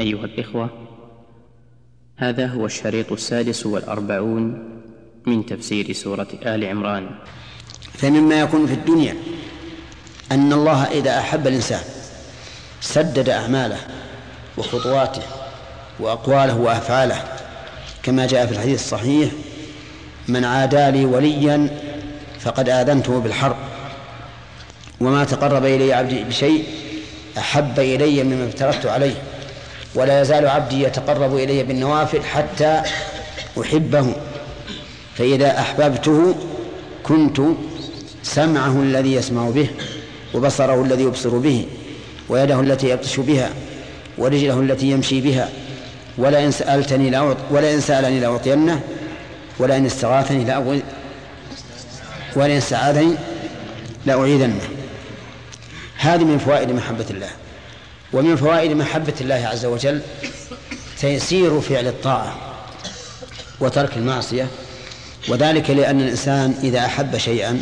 أيها الإخوة هذا هو الشريط السادس والأربعون من تفسير سورة آل عمران. فمما يكون في الدنيا أن الله إذا أحب الإنسان سدد أعماله وخطواته وأقواله وأفعاله كما جاء في الحديث الصحيح من عادى لي وليا فقد آذنته بالحرب وما تقرب إلي عبدي بشيء أحب إلي مما افترضت عليه. ولا يزال عبدي يتقرب إلي بالنوافل حتى أحبه. فإذا أحببته كنت سمعه الذي يسمع به وبصره الذي يبصر به ويده التي يبطش بها ورجله التي يمشي بها. ولئن سألتني لأعط ولئن سألني لأعطينه ولئن استغاثني لأعوذ ولئن استعاذني لأعيذنه هذه من فوائد محبة الله. ومن فوائد محبة الله عز وجل تيسير فعل الطاعة وترك المعصية وذلك لأن الإنسان إذا أحب شيئا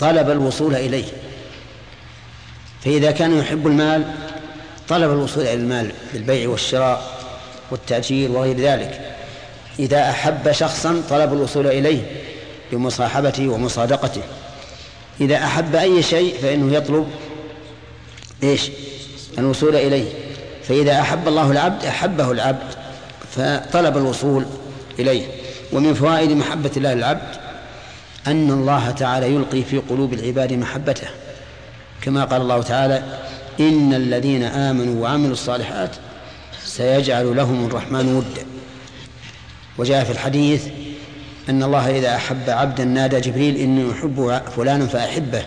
طلب الوصول إليه. فإذا كان يحب المال طلب الوصول إلى المال بالبيع والشراء والتأجير وغير ذلك. إذا أحب شخصا طلب الوصول إليه بمصاحبته ومصادقته. إذا أحب أي شيء فإنه يطلب إيش؟ الوصول إليه. فإذا أحب الله العبد أحبه العبد فطلب الوصول إليه. ومن فوائد محبة الله للعبد أن الله تعالى يلقي في قلوب العباد محبته. كما قال الله تعالى إن الذين آمنوا وعملوا الصالحات سيجعل لهم الرحمن ودا. وجاء في الحديث أن الله إذا أحب عبدا نادى جبريل إني أحب فلانا فأحبه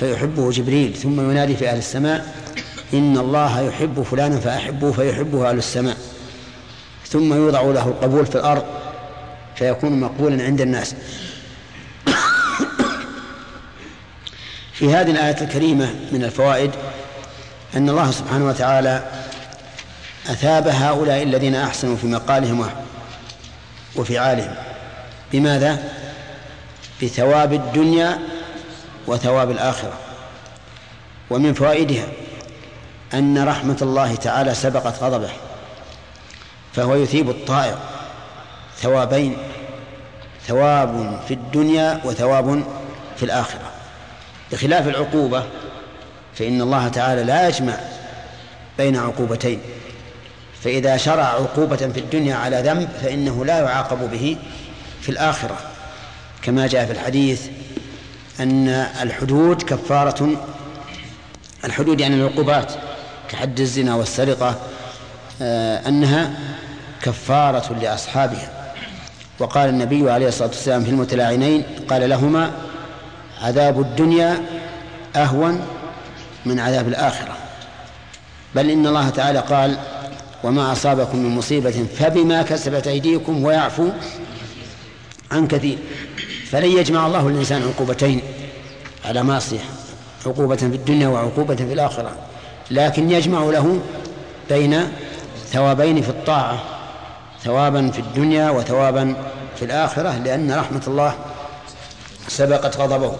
فيحبه جبريل ثم ينادي في أهل السماء إن الله يحب فلانا فأحبه فيحبه أهل السماء. ثم يوضع له القبول في الأرض فيكون مقبولا عند الناس. في هذه الآية الكريمة من الفوائد أن الله سبحانه وتعالى أثاب هؤلاء الذين أحسنوا في مقالهم وفعالهم. بماذا؟ بثواب الدنيا وثواب الآخرة. ومن فوائدها أن رحمة الله تعالى سبقت غضبه فهو يثيب الطائر ثوابين ثواب في الدنيا وثواب في الآخرة. بخلاف العقوبة فإن الله تعالى لا يجمع بين عقوبتين. فإذا شرع عقوبة في الدنيا على ذنب فإنه لا يعاقب به في الآخرة. كما جاء في الحديث أن الحدود كفارة الحدود يعني العقوبات. كحد الزنا والسرقة آه، أنها كفارة لأصحابها. وقال النبي عليه الصلاة والسلام في المتلاعنين قال لهما عذاب الدنيا أهون من عذاب الآخرة. بل إن الله تعالى قال وما أصابكم من مصيبة فبما كسبت أيديكم ويعفو عن كثير. فلن يجمع الله الإنسان عقوبتين على معصية عقوبة في الدنيا وعقوبة في الآخرة. لكن يجمع له بين ثوابين في الطاعة ثوابا في الدنيا وثوابا في الآخرة لأن رحمة الله سبقت غضبه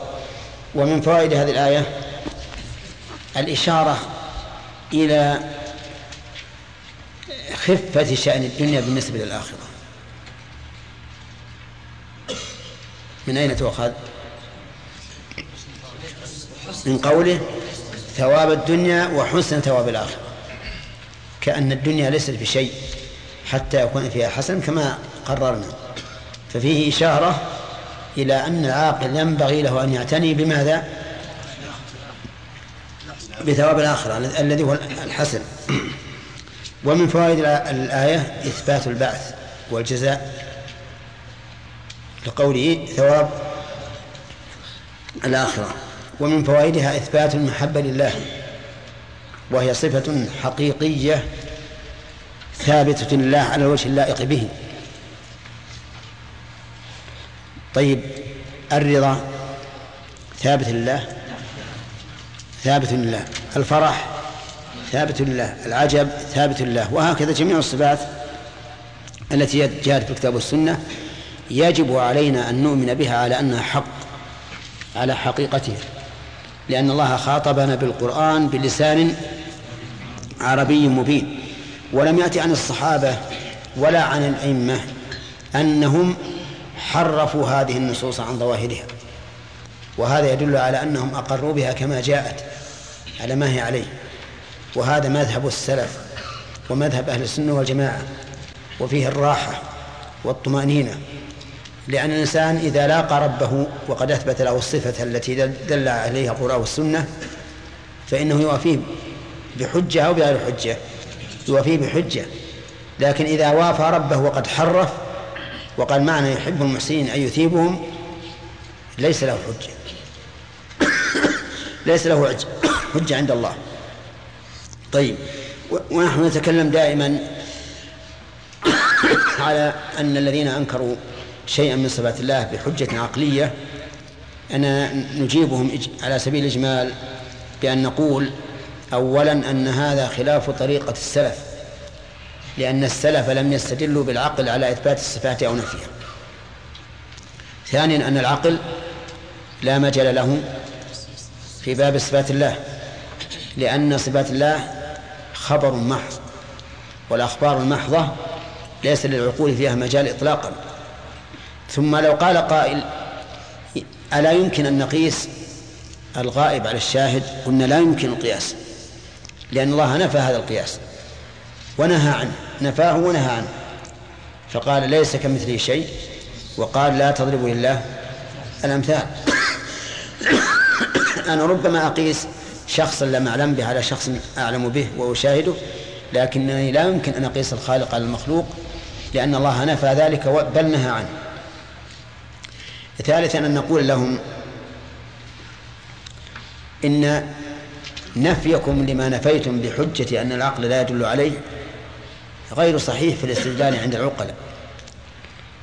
ومن فوائد هذه الآية الإشارة إلى خفة شأن الدنيا بالنسبة للآخرة من أين تؤخذ؟ من قوله ثواب الدنيا وحسن ثواب الآخرة. كأن الدنيا ليست بشيء حتى يكون فيها حسن كما قررنا. ففيه إشارة إلى أن العاقل ينبغي له أن يعتني بماذا؟ بثواب الآخرة الذي هو الحسن. ومن فوائد الآية إثبات البعث والجزاء لقوله ثواب الآخرة. ومن فوائدها إثبات المحبة لله وهي صفة حقيقية ثابتة لله على الوجه اللائق به. طيب الرضا ثابت لله؟ ثابت لله. الفرح ثابت لله. العجب ثابت لله. وهكذا جميع الصفات التي جاءت في الكتاب والسنة يجب علينا أن نؤمن بها على أنها حق على حقيقتها. لأن الله خاطبنا بالقرآن بلسان عربي مبين. ولم يأتي عن الصحابة ولا عن الأئمة أنهم حرفوا هذه النصوص عن ظواهرها. وهذا يدل على أنهم أقروا بها كما جاءت على ما هي عليه. وهذا مذهب السلف ومذهب أهل السنة والجماعة وفيه الراحة والطمأنينة. لأن الإنسان إذا لاقى ربه وقد أثبت له الصفة التي دل عليها القرآن والسنة فإنه يوافيه بحجة أو بغير حجة. يوافيه بحجة. لكن إذا وافى ربه وقد حرف وقال معنى يحب المحسنين أن يثيبهم ليس له حجة. ليس له حجة عند الله. طيب. ونحن نتكلم دائما على أن الذين أنكروا شيئا من صفات الله بحجة عقلية أنا نجيبهم على سبيل الإجمال بأن نقول أولا أن هذا خلاف طريقة السلف لأن السلف لم يستدلوا بالعقل على إثبات الصفات أو نفيها. ثانيا أن العقل لا مجال له في باب صفات الله لأن صفات الله خبر محض والأخبار المحضة ليس للعقول فيها مجال إطلاقا. ثم لو قال قائل ألا يمكن أن نقيس الغائب على الشاهد؟ قلنا لا يمكن القياس لأن الله نفى هذا القياس ونهى عنه نفاه ونهى عنه. فقال ليس كمثله شيء وقال لا تضربوا لله الأمثال. أنا ربما أقيس شخصا لم أعلم به على شخص أعلم به وأشاهده لكنني لا يمكن أن أقيس الخالق على المخلوق لأن الله نفى ذلك بل نهى عنه. ثالثا أن نقول لهم إن نفيكم لما نفيتم بحجة أن العقل لا يدل عليه غير صحيح في الاستدلال عند العقلاء.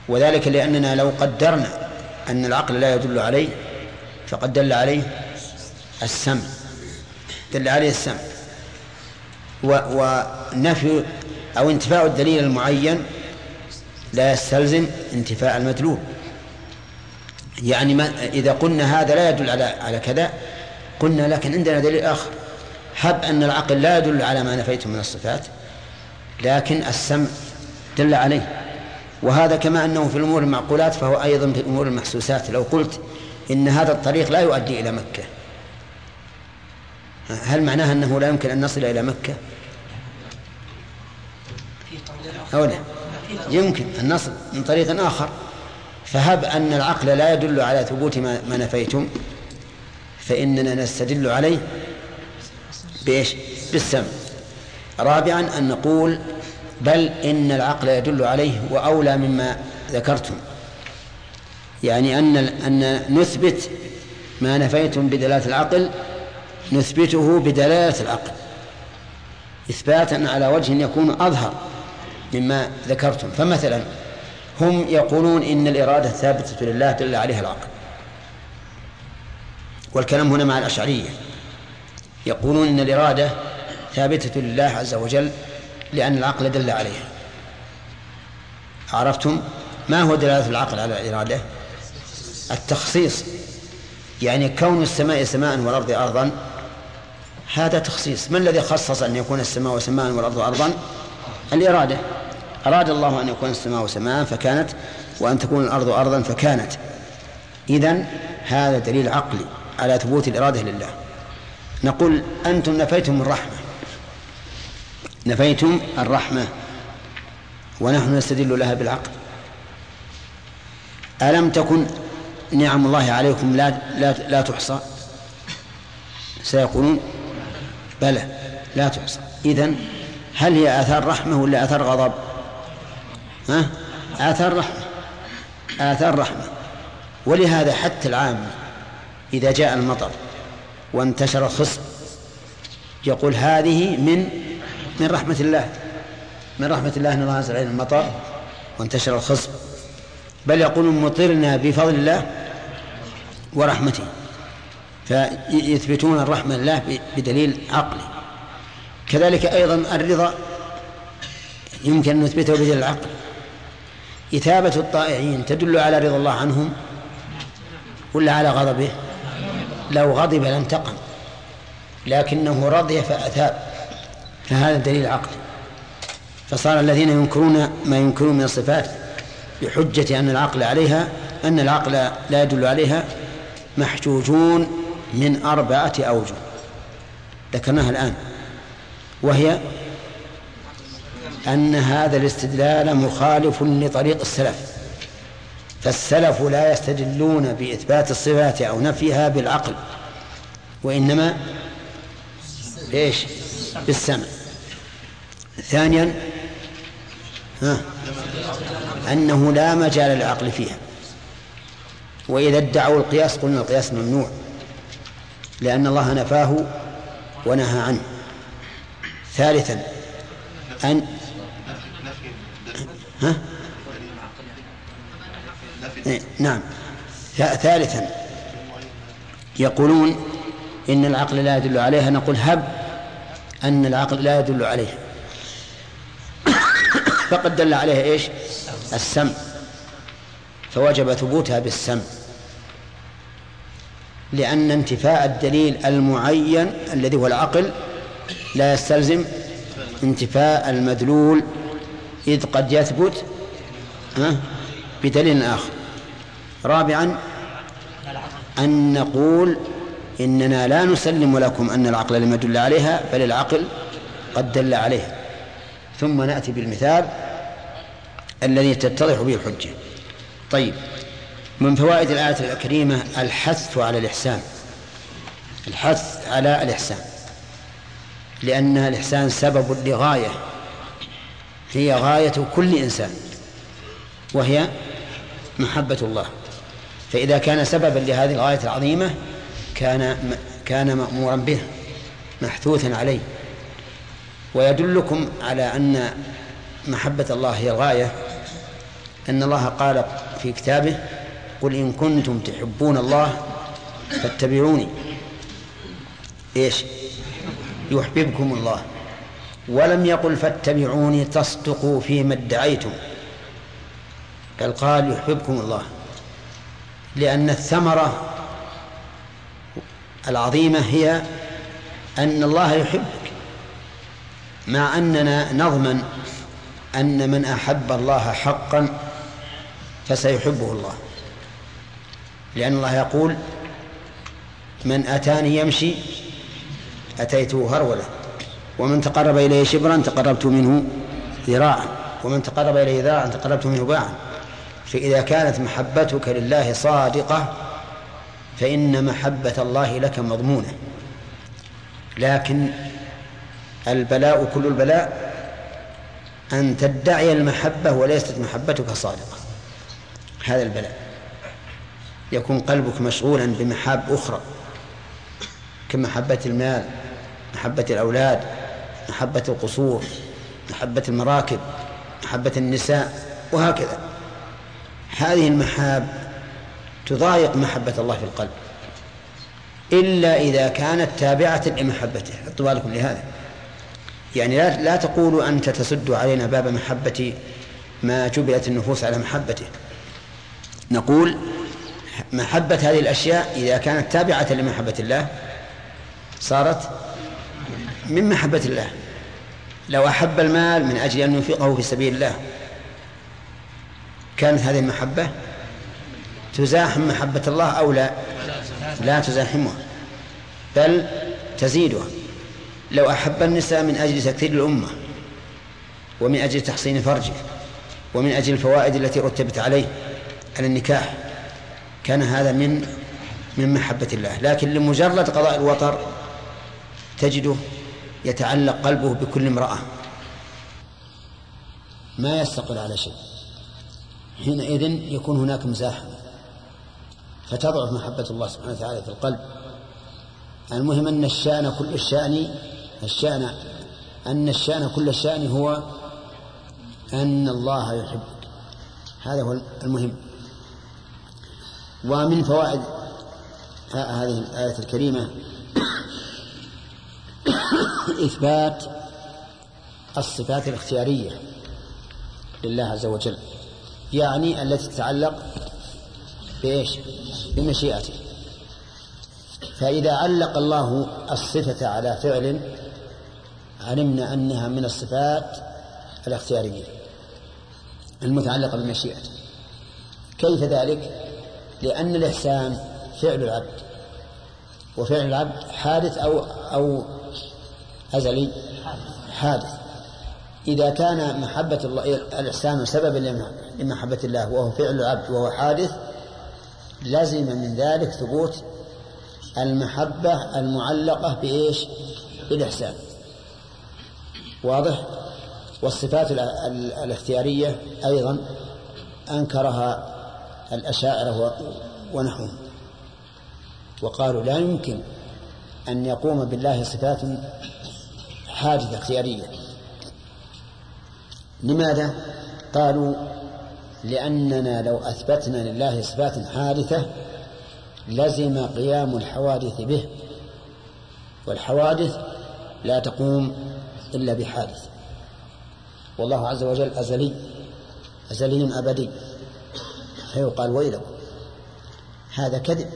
وذلك لأننا لو قدرنا أن العقل لا يدل عليه فقد دل عليه السمع. دل عليه السمع. ونفي أو انتفاء الدليل المعين لا يستلزم انتفاء المدلول. يعني ما إذا قلنا هذا لا يدل على على كذا قلنا لكن عندنا دليل آخر. هب أن العقل لا يدل على ما نفيته من الصفات لكن السمع دل عليه. وهذا كما أنه في الأمور المعقولات فهو أيضا في الأمور المحسوسات. لو قلت إن هذا الطريق لا يؤدي إلى مكة هل معناها أنه لا يمكن أن نصل إلى مكة؟ أو لا؟ يمكن أن نصل من طريق آخر. فهب أن العقل لا يدل على ثبوت ما, نفيتم فإننا نستدل عليه بإيش؟ بالسمع رابعا أن نقول بل إن العقل يدل عليه وأولى مما ذكرتم. يعني أن أن نثبت ما نفيتم بدلالة العقل نثبته بدلالة العقل. إثباتا على وجه يكون أظهر مما ذكرتم. فمثلا هم يقولون إن الإرادة ثابتة لله دل عليها العقل. والكلام هنا مع الأشعرية. يقولون إن الإرادة ثابتة لله عز وجل لأن العقل دل عليها. عرفتم؟ ما هو دلالة العقل على الإرادة؟ التخصيص. يعني كون السماء سماء والأرض أرضا هذا تخصيص. ما الذي خصص أن يكون السماء سماء والأرض أرضا؟ الإرادة. أراد الله أن يكون السماء سماء فكانت وأن تكون الأرض أرضا فكانت. إذن هذا دليل عقلي على ثبوت الإرادة لله. نقول أنتم نفيتم الرحمة. نفيتم الرحمة. ونحن نستدل لها بالعقل. ألم تكن نعم الله عليكم لا لا لا تحصى؟ سيقولون بلى لا تحصى. إذن هل هي آثار رحمة ولا آثار غضب؟ ها؟ آثار رحمة. آثار رحمة. ولهذا حتى العام إذا جاء المطر وانتشر الخصب يقول هذه من من رحمة الله. من رحمة الله أن الله أنزل علينا المطر وانتشر الخصب بل يقولون مطرنا بفضل الله ورحمته. فيثبتون الرحمة لله بدليل عقلي. كذلك أيضا الرضا يمكن أن نثبته بدليل العقل إثابة الطائعين تدل على رضا الله عنهم ولا على غضبه؟ لو غضب لانتقم لكنه رضي فأثاب فهذا دليل عقلي فصار الذين ينكرون ما ينكرون من الصفات بحجة أن العقل عليها أن العقل لا يدل عليها محجوجون من أربعة أوجه. ذكرناها الآن وهي أن هذا الاستدلال مخالف لطريق السلف فالسلف لا يستدلون بإثبات الصفات أو نفيها بالعقل وإنما بالسمع. ثانيا ها أنه لا مجال للعقل فيها وإذا ادعوا القياس قلنا القياس ممنوع لأن الله نفاه ونهى عنه. ثالثا أن ها؟ نعم. ثالثا يقولون إن العقل لا يدل عليها نقول هب أن العقل لا يدل عليها. فقد دل عليها إيش؟ السمع فوجب ثبوتها بالسمع لأن انتفاء الدليل المعين الذي هو العقل لا يستلزم انتفاء المدلول إذ قد يثبت بدليل آخر. رابعا أن نقول إننا لا نسلم لكم أن العقل لم يدل عليها بل العقل قد دل عليها. ثم نأتي بالمثال الذي تتضح به الحجة. طيب من فوائد الآية الكريمة الحث على الإحسان. الحث على الإحسان. لأن الإحسان سبب لغاية. هي غاية كل إنسان وهي محبة الله. فإذا كان سببا لهذه الغاية العظيمة كان كان مأمورا به محثوثا عليه. ويدلكم على أن محبة الله هي الغاية. أن الله قال في كتابه قل إن كنتم تحبون الله فاتبعوني. إيش؟ يحببكم الله. ولم يقل فاتبعوني تصدقوا فيما ادعيتم بل قال يحببكم الله لأن الثمرة العظيمة هي أن الله يحبك مع أننا نضمن أن من أحب الله حقا فسيحبه الله لأن الله يقول من أتاني يمشي أتيته هرولة. ومن تقرب إليه شبرا تقربت منه ذراعا ومن تقرب إليه ذراعا تقربت منه باعا. فإذا كانت محبتك لله صادقة فإن محبة الله لك مضمونة. لكن البلاء كل البلاء أن تدعي المحبة وليست محبتك صادقة. هذا البلاء. يكون قلبك مشغولا بمحاب أخرى كمحبة المال محبة الأولاد محبة القصور محبة المراكب محبة النساء وهكذا. هذه المحاب تضايق محبة الله في القلب. إلا إذا كانت تابعة لمحبته. حطوا بالكم لهذا؟ يعني لا, لا تقولوا أنت تسد علينا باب محبة ما جبلت النفوس على محبته. نقول محبة هذه الأشياء إذا كانت تابعة لمحبة الله صارت من محبة الله. لو أحب المال من أجل أن ينفقه في سبيل الله. كانت هذه المحبة؟ تزاحم محبة الله أو لا؟ لا تزاحمها بل تزيدها. لو أحب النساء من أجل تكثير الأمة ومن أجل تحصين فرجه ومن أجل الفوائد التي رتبت عليه على النكاح كان هذا من من محبة الله. لكن لمجرد قضاء الوطر تجده يتعلق قلبه بكل امرأة. ما يستقر على شيء. حينئذ يكون هناك مزاحمة فتضعف محبة الله سبحانه وتعالى في القلب. المهم أن الشأن كل الشأن الشأن أن الشأن كل الشأن هو أن الله يحبك هذا هو المهم. ومن فوائد هذه الآية الكريمة إثبات الصفات الاختيارية لله عز وجل يعني التي تتعلق بإيش؟ بمشيئته. فإذا علق الله الصفة على فعل علمنا أنها من الصفات الاختيارية المتعلقة بالمشيئة. كيف ذلك؟ لأن الإحسان فعل العبد وفعل العبد حادث أو أو أزلي حادث إذا كان محبة الله الإحسان سببا لمحبة الله وهو فعل العبد وهو حادث لزم من ذلك ثبوت المحبة المعلقة بإيش؟ بالإحسان واضح؟ والصفات الاختيارية أيضا أنكرها الأشاعرة ونحوهم وقالوا لا يمكن أن يقوم بالله صفات حادثة اختيارية. لماذا؟ قالوا لأننا لو أثبتنا لله صفات حادثة لزم قيام الحوادث به والحوادث لا تقوم إلا بحادث. والله عز وجل أزلي أزلي أبدي. فيقال ويلكم هذا كذب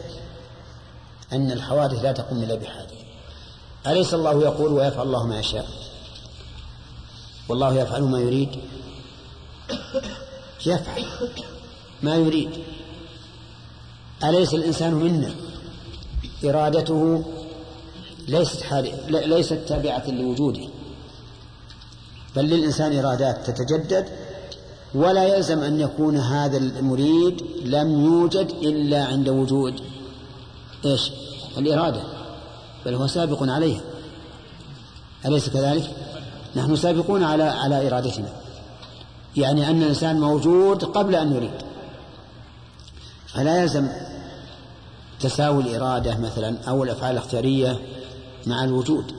أن الحوادث لا تقوم إلا بحادث. أليس الله يقول ويفعل الله ما يشاء؟ والله يفعل ما يريد. يفعل ما يريد. أليس الإنسان منا؟ إرادته ليست ليست تابعة لوجوده. بل للإنسان إرادات تتجدد ولا يلزم أن يكون هذا المريد لم يوجد إلا عند وجود إيش؟ الإرادة. بل هو سابق عليها. أليس كذلك؟ نحن سابقون على على إرادتنا. يعني أن الإنسان موجود قبل أن يريد. فلا يلزم تساوي الإرادة مثلا أو الأفعال الاختيارية مع الوجود.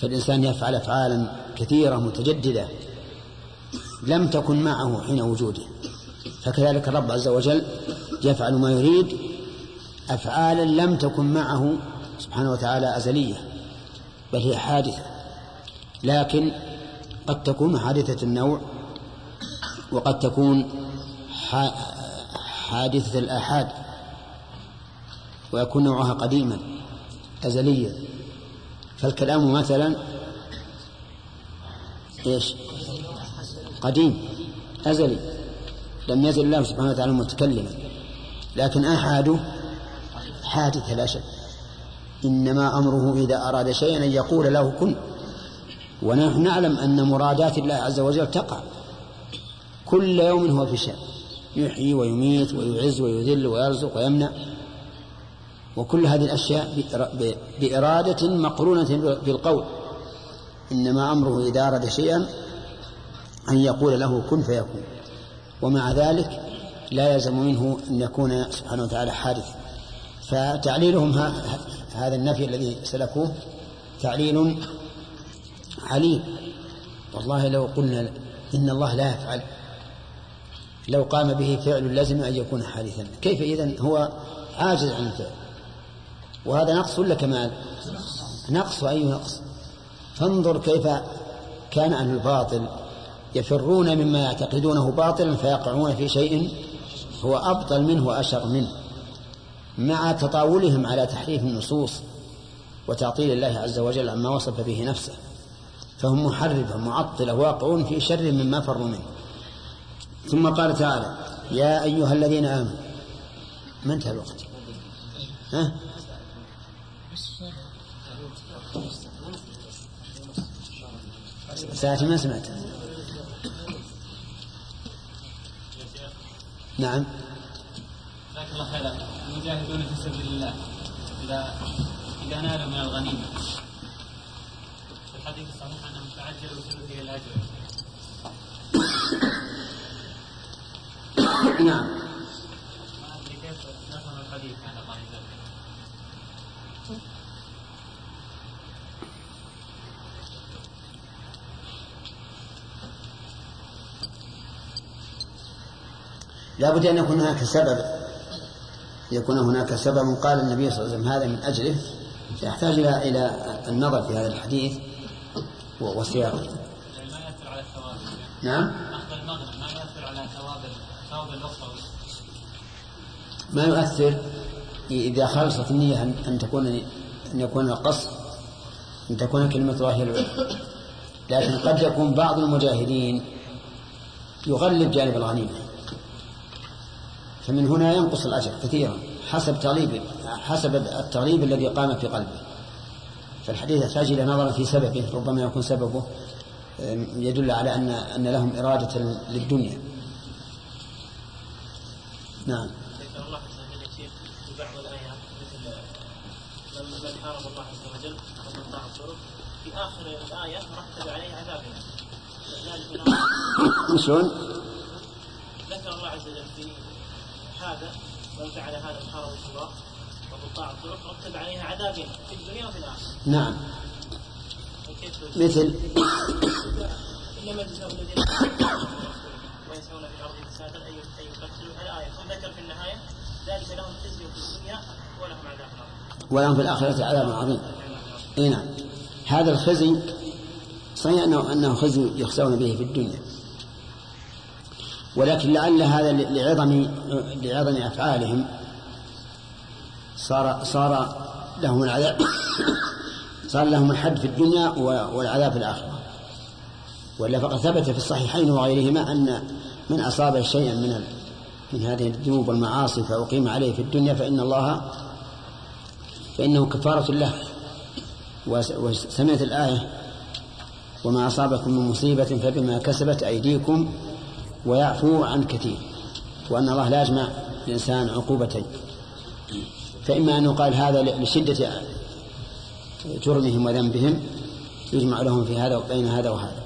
فالإنسان يفعل أفعالا كثيرة متجددة لم تكن معه حين وجوده. فكذلك الرب عز وجل يفعل ما يريد أفعالا لم تكن معه سبحانه وتعالى أزلية بل هي حادثة. لكن قد تكون حادثة النوع وقد تكون حادثة الآحاد ويكون نوعها قديما أزليا فالكلام مثلا إيش؟ قديم أزلي. لم يزل الله سبحانه وتعالى متكلما. لكن آحاده حادث لا شك. إنما أمره إذا أراد شيئا أن يقول له كن. ونحن نعلم أن مرادات الله عز وجل تقع. كل يوم هو في شأن. يحيي ويميت ويعز ويذل ويرزق ويمنع. وكل هذه الأشياء بإرادة مقرونة بالقول. إنما أمره إذا أراد شيئا أن يقول له كن فيكون. ومع ذلك لا يلزم منه أن يكون سبحانه وتعالى حادث فتعليلهم هذا النفي الذي سلكوه تعليل عليم. والله لو قلنا إن الله لا يفعل لو قام به فعل لازم أن يكون حادثا. كيف إذن؟ هو عاجز عن الفعل. وهذا نقص ولا كمال؟ نقص أي نقص؟ فانظر كيف كان أهل الباطل يفرون مما يعتقدونه باطلا فيقعون في شيء هو أبطل منه وأشر منه. مع تطاولهم على تحريف النصوص وتعطيل الله عز وجل عما وصف به نفسه. فهم محرفة معطلة واقعون في شر مما فروا منه. ثم قال تعالى يا أيها الذين آمنوا ما انتهى الوقت. ها؟ ساعة ما سمعت. نعم. جزاك الله خيرا. المجاهدون في سبيل الله إذا إذا نالوا من الغنيمة. في الحديث الصحيح أنهم تعجلوا ثلثي الأجر نعم. ما أدري كيف نفهم الحديث جل لا بد أن يكون هناك سبب. يكون هناك سبب. قال النبي صلى الله عليه وسلم هذا من أجله. يحتاج إلى إلى النظر في هذا الحديث وسياقه ما يأثر على الثواب نعم؟ ما يؤثر إذا خلصت النية أن تكون أن يكون القصد أن تكون كلمة الله هي العلم لكن قد يكون بعض المجاهدين يغلب جانب الغنيمة. فمن هنا ينقص الأجر كثيرا حسب تغليب حسب التغليب الذي قام في قلبه. فالحديث يحتاج إلى نظر في سببه ربما يكون سببه يدل على أن أن لهم إرادة للدنيا. نعم. الله في بعض الآيات مثل لما حارب الله عز وجل ومن طاع الطرق في آخر الآية رتب عليه عذاب شلون؟ ذكر الله عز وجل في هذا ومن فعل هذا محاربة الله وقطاع الطرق رتب عليها عذابين في الدنيا وفي الآخرة. نعم. مثل إنما جزاء الذين ويسعون في الأرض فسادا أن يقتلوا الآية ثم ذكر في النهاية ذلك لهم خزي في الدنيا ولهم عذاب عظيم. ولهم في الآخرة عذاب عظيم. اي نعم. هذا الخزي صحيح انه أنه خزي يخزون به في الدنيا. ولكن لعل هذا لعظم لعظم أفعالهم صار صار لهم العذاب صار لهم الحد في الدنيا والعذاب في الآخرة. وإلا فقد ثبت في الصحيحين وغيرهما أن من أصاب شيئا من من هذه الذنوب والمعاصي فأقيم عليه في الدنيا فإن الله فإنه كفارة له. وسمعت الآية وما أصابكم من مصيبة فبما كسبت أيديكم ويعفو عن كثير وأن الله لا يجمع الإنسان عقوبتين. فإما أن يقال هذا لشدة جرمهم وذنبهم يجمع لهم في هذا وبين هذا وهذا.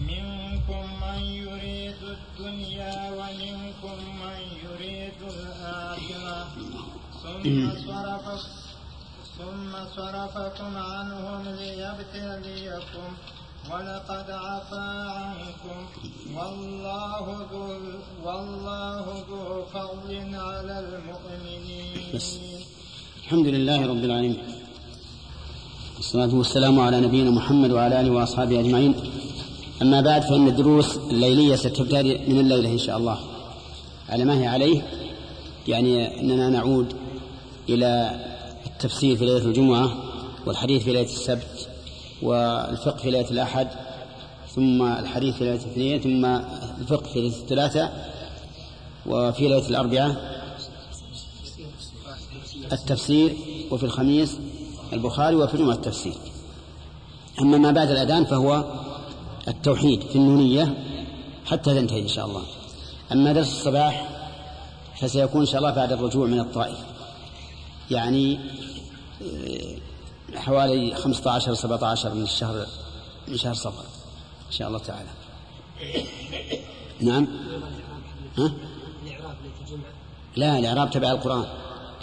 منكم من يريد الدنيا ومنكم من يريد الآخرة. ثم صرفكم ثم صرفكم عنهم ليبتليكم. ولقد عفا عنكم. والله ذو والله ذو فضل على المؤمنين. بس. الحمد لله رب العالمين. والصلاة والسلام على نبينا محمد وعلى آله وأصحابه أجمعين. أما بعد فإن الدروس الليلية ستبتدئ من الليلة إن شاء الله. على ما هي عليه يعني أننا نعود إلى التفسير في ليلة الجمعة والحديث في ليلة السبت والفقه في ليلة الأحد ثم الحديث في ليلة الاثنين ثم الفقه في ليلة الثلاثة وفي ليلة الأربعاء التفسير وفي الخميس البخاري وفي الجمعة التفسير. أما ما بعد الأذان فهو التوحيد في النونية حتى تنتهي إن شاء الله. أما درس الصباح فسيكون إن شاء الله بعد الرجوع من الطائف. يعني حوالي 15 17 من الشهر من شهر صفر إن شاء الله تعالى. نعم. ها؟ لا الإعراب تبع القرآن.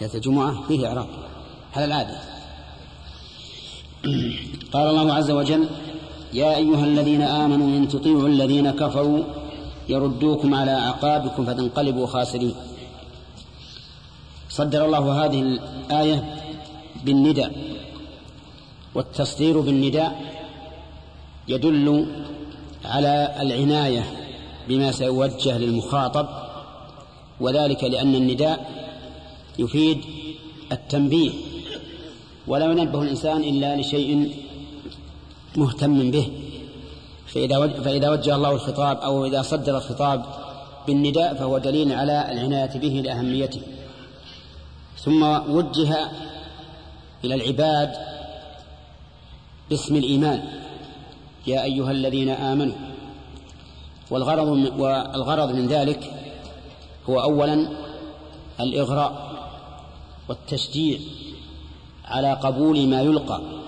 ليلة الجمعة فيه إعراب. على العادة. قال الله عز وجل يا أيها الذين آمنوا إن تطيعوا الذين كفروا يردوكم على أعقابكم فتنقلبوا خاسرين. صدر الله هذه الآية بالنداء والتصدير بالنداء يدل على العناية بما سيوجه للمخاطب وذلك لأن النداء يفيد التنبيه. ولا ينبه الإنسان إلا لشيء مهتم به. فإذا فإذا وجه الله الخطاب أو إذا صدر الخطاب بالنداء فهو دليل على العناية به لأهميته. ثم وجه إلى العباد باسم الإيمان. يا أيها الذين آمنوا والغرض من والغرض من ذلك هو أولا الإغراء والتشجيع على قبول ما يلقى.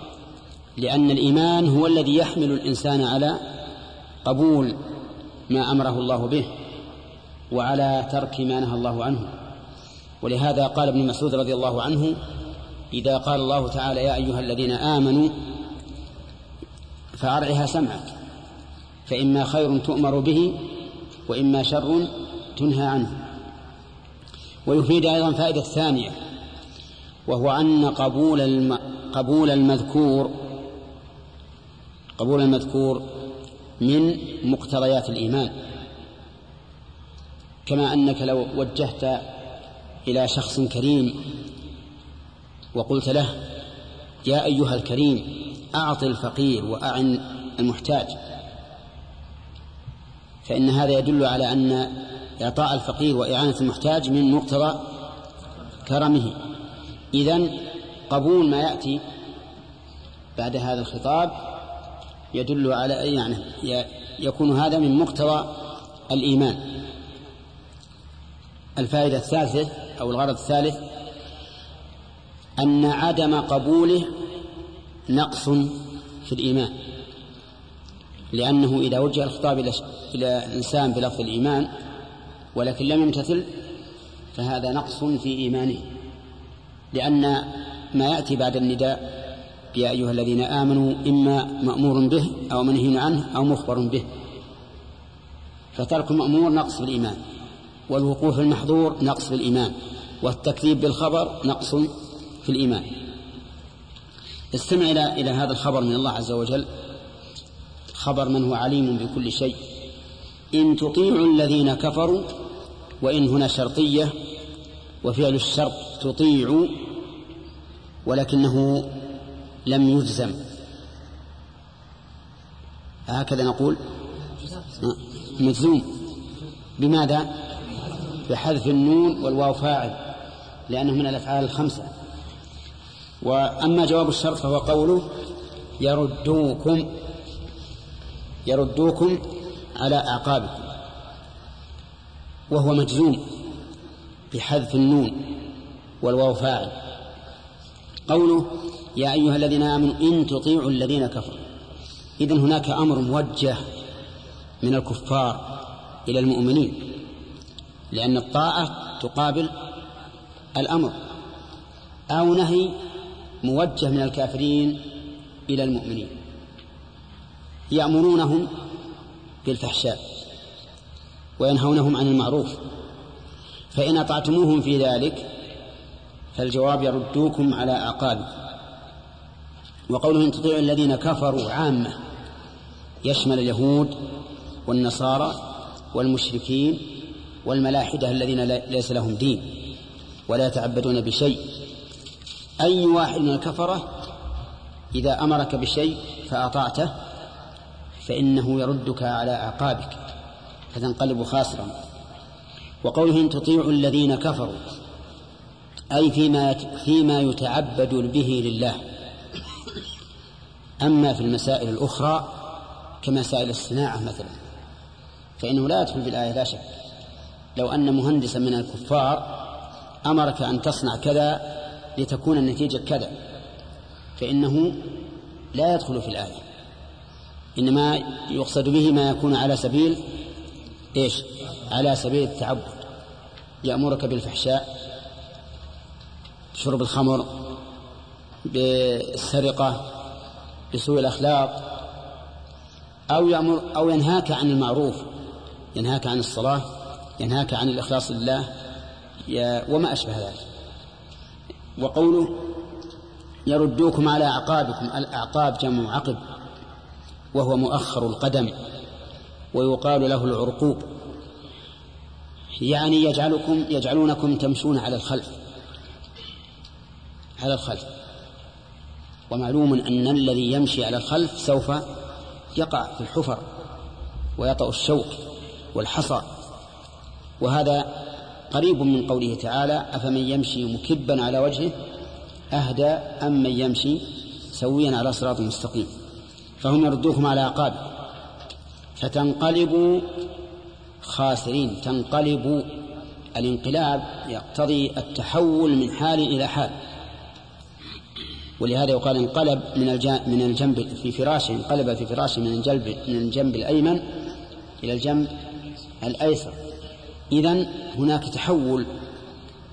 لأن الإيمان هو الذي يحمل الإنسان على قبول ما أمره الله به وعلى ترك ما نهى الله عنه ولهذا قال ابن مسعود رضي الله عنه إذا قال الله تعالى يا أيها الذين آمنوا فأرعها سمعك فإما خير تؤمر به وإما شر تنهى عنه ويفيد أيضا فائدة ثانية وهو أن قبول. قبول المذكور قبول المذكور من مقتضيات الإيمان كما أنك لو وجهت إلى شخص كريم وقلت له يا أيها الكريم أعط الفقير وأعن المحتاج. فإن هذا يدل على أن إعطاء الفقير وإعانة المحتاج من مقتضى كرمه. إذن قبول ما يأتي بعد هذا الخطاب يدل على يعني يكون هذا من مقتضى الإيمان. الفائدة الثالثة أو الغرض الثالث أن عدم قبوله نقص في الإيمان. لأنه إذا وجه الخطاب إلى إنسان بلفظ الإيمان ولكن لم يمتثل فهذا نقص في إيمانه. لأن ما يأتي بعد النداء يا أيها الذين آمنوا إما مأمور به أو منهي عنه أو مخبر به. فترك المأمور نقص في الإيمان والوقوف المحظور نقص في الإيمان والتكذيب بالخبر نقص في الإيمان. استمع إلى إلى هذا الخبر من الله عز وجل. خبر من هو عليم بكل شيء. إن تطيعوا الذين كفروا وإن هنا شرطية وفعل الشرط تطيع ولكنه لم يجزم. هكذا نقول؟ مجزوم. بماذا؟ بحذف النون والواو فاعل لأنه من الأفعال الخمسة. وأما جواب الشرط فهو قوله يردوكم يردوكم على أعقابكم. وهو مجزوم بحذف النون والواو فاعل. قوله يا أيها الذين آمنوا إن تطيعوا الذين كفروا. إذن هناك أمر موجه من الكفار إلى المؤمنين لأن الطاعة تقابل الأمر أو نهي موجه من الكافرين إلى المؤمنين. يأمرونهم بالفحشاء وينهونهم عن المعروف فإن أطعتموهم في ذلك فالجواب يردوكم على أعقابكم. وقوله إن تطيعوا الذين كفروا عامة. يشمل اليهود والنصارى والمشركين والملاحدة الذين ليس لهم دين ولا يتعبدون بشيء. أي واحد من الكفرة إذا أمرك بشيء فأطعته فإنه يردك على أعقابك. فتنقلب خاسرا. وقوله إن تطيعوا الذين كفروا أي فيما فيما يتعبد به لله. أما في المسائل الأخرى كمسائل الصناعة مثلا. فإنه لا يدخل في الآية لا شك لو أن مهندسا من الكفار أمرك أن تصنع كذا لتكون النتيجة كذا فإنه لا يدخل في الآية. إنما يقصد به ما يكون على سبيل إيش؟ على سبيل التعبد. يأمرك بالفحشاء شرب الخمر بالسرقة بسوء الأخلاق أو يأمر أو ينهاك عن المعروف ينهاك عن الصلاة ينهاك عن الإخلاص لله وما أشبه ذلك. وقوله يردوكم على أعقابكم الأعقاب جمع عقب وهو مؤخر القدم ويقال له العرقوب. يعني يجعلكم يجعلونكم تمشون على الخلف على الخلف. ومعلوم أن الذي يمشي على الخلف سوف يقع في الحفر ويطأ الشوك والحصى. وهذا قريب من قوله تعالى أفمن يمشي مكبا على وجهه أهدى أم من يمشي سويا على صراط مستقيم. فهم يردوكم على أعقابكم فتنقلبوا خاسرين. تنقلب الانقلاب يقتضي التحول من حال إلى حال. ولهذا يقال انقلب من من الجنب في فراشه انقلب في فراشه من الجنب من الجنب الأيمن إلى الجنب الأيسر. إذن هناك تحول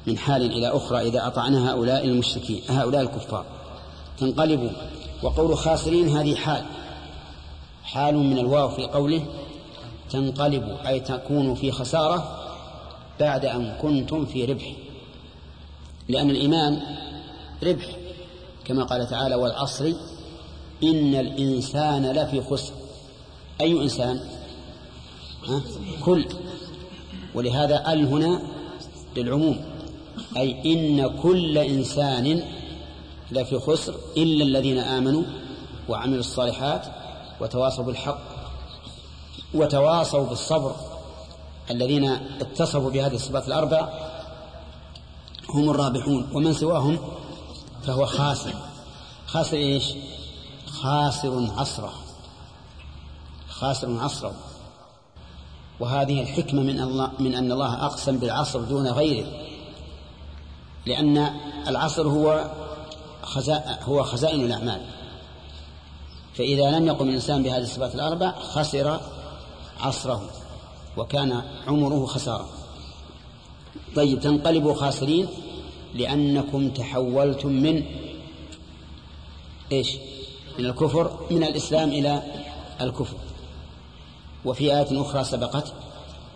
من حال إلى أخرى إذا أطعنا هؤلاء المشركين هؤلاء الكفار. تنقلبوا وقول خاسرين هذه حال. حال من الواو في قوله تنقلب أي تكون في خسارة بعد أن كنتم في ربح. لأن الإيمان ربح. كما قال تعالى والعصر إن الإنسان لفي خسر. أي إنسان؟ ها؟ كل. ولهذا ال هنا للعموم. أي إن كل إنسان لفي خسر إلا الذين آمنوا وعملوا الصالحات وتواصوا بالحق وتواصوا بالصبر. الذين اتصفوا بهذه الصفات الأربع هم الرابحون. ومن سواهم فهو خاسر. خاسر إيش؟ خاسر عصره. خاسر عصره. وهذه الحكمة من الله من أن الله أقسم بالعصر دون غيره. لأن العصر هو خزائن هو خزائن الأعمال. فإذا لم يقم الإنسان بهذه الصفات الأربع خسر عصره. وكان عمره خسارة. طيب تنقلبوا خاسرين؟ لأنكم تحولتم من إيش؟ من الكفر من الإسلام إلى الكفر. وفي آيات أخرى سبقت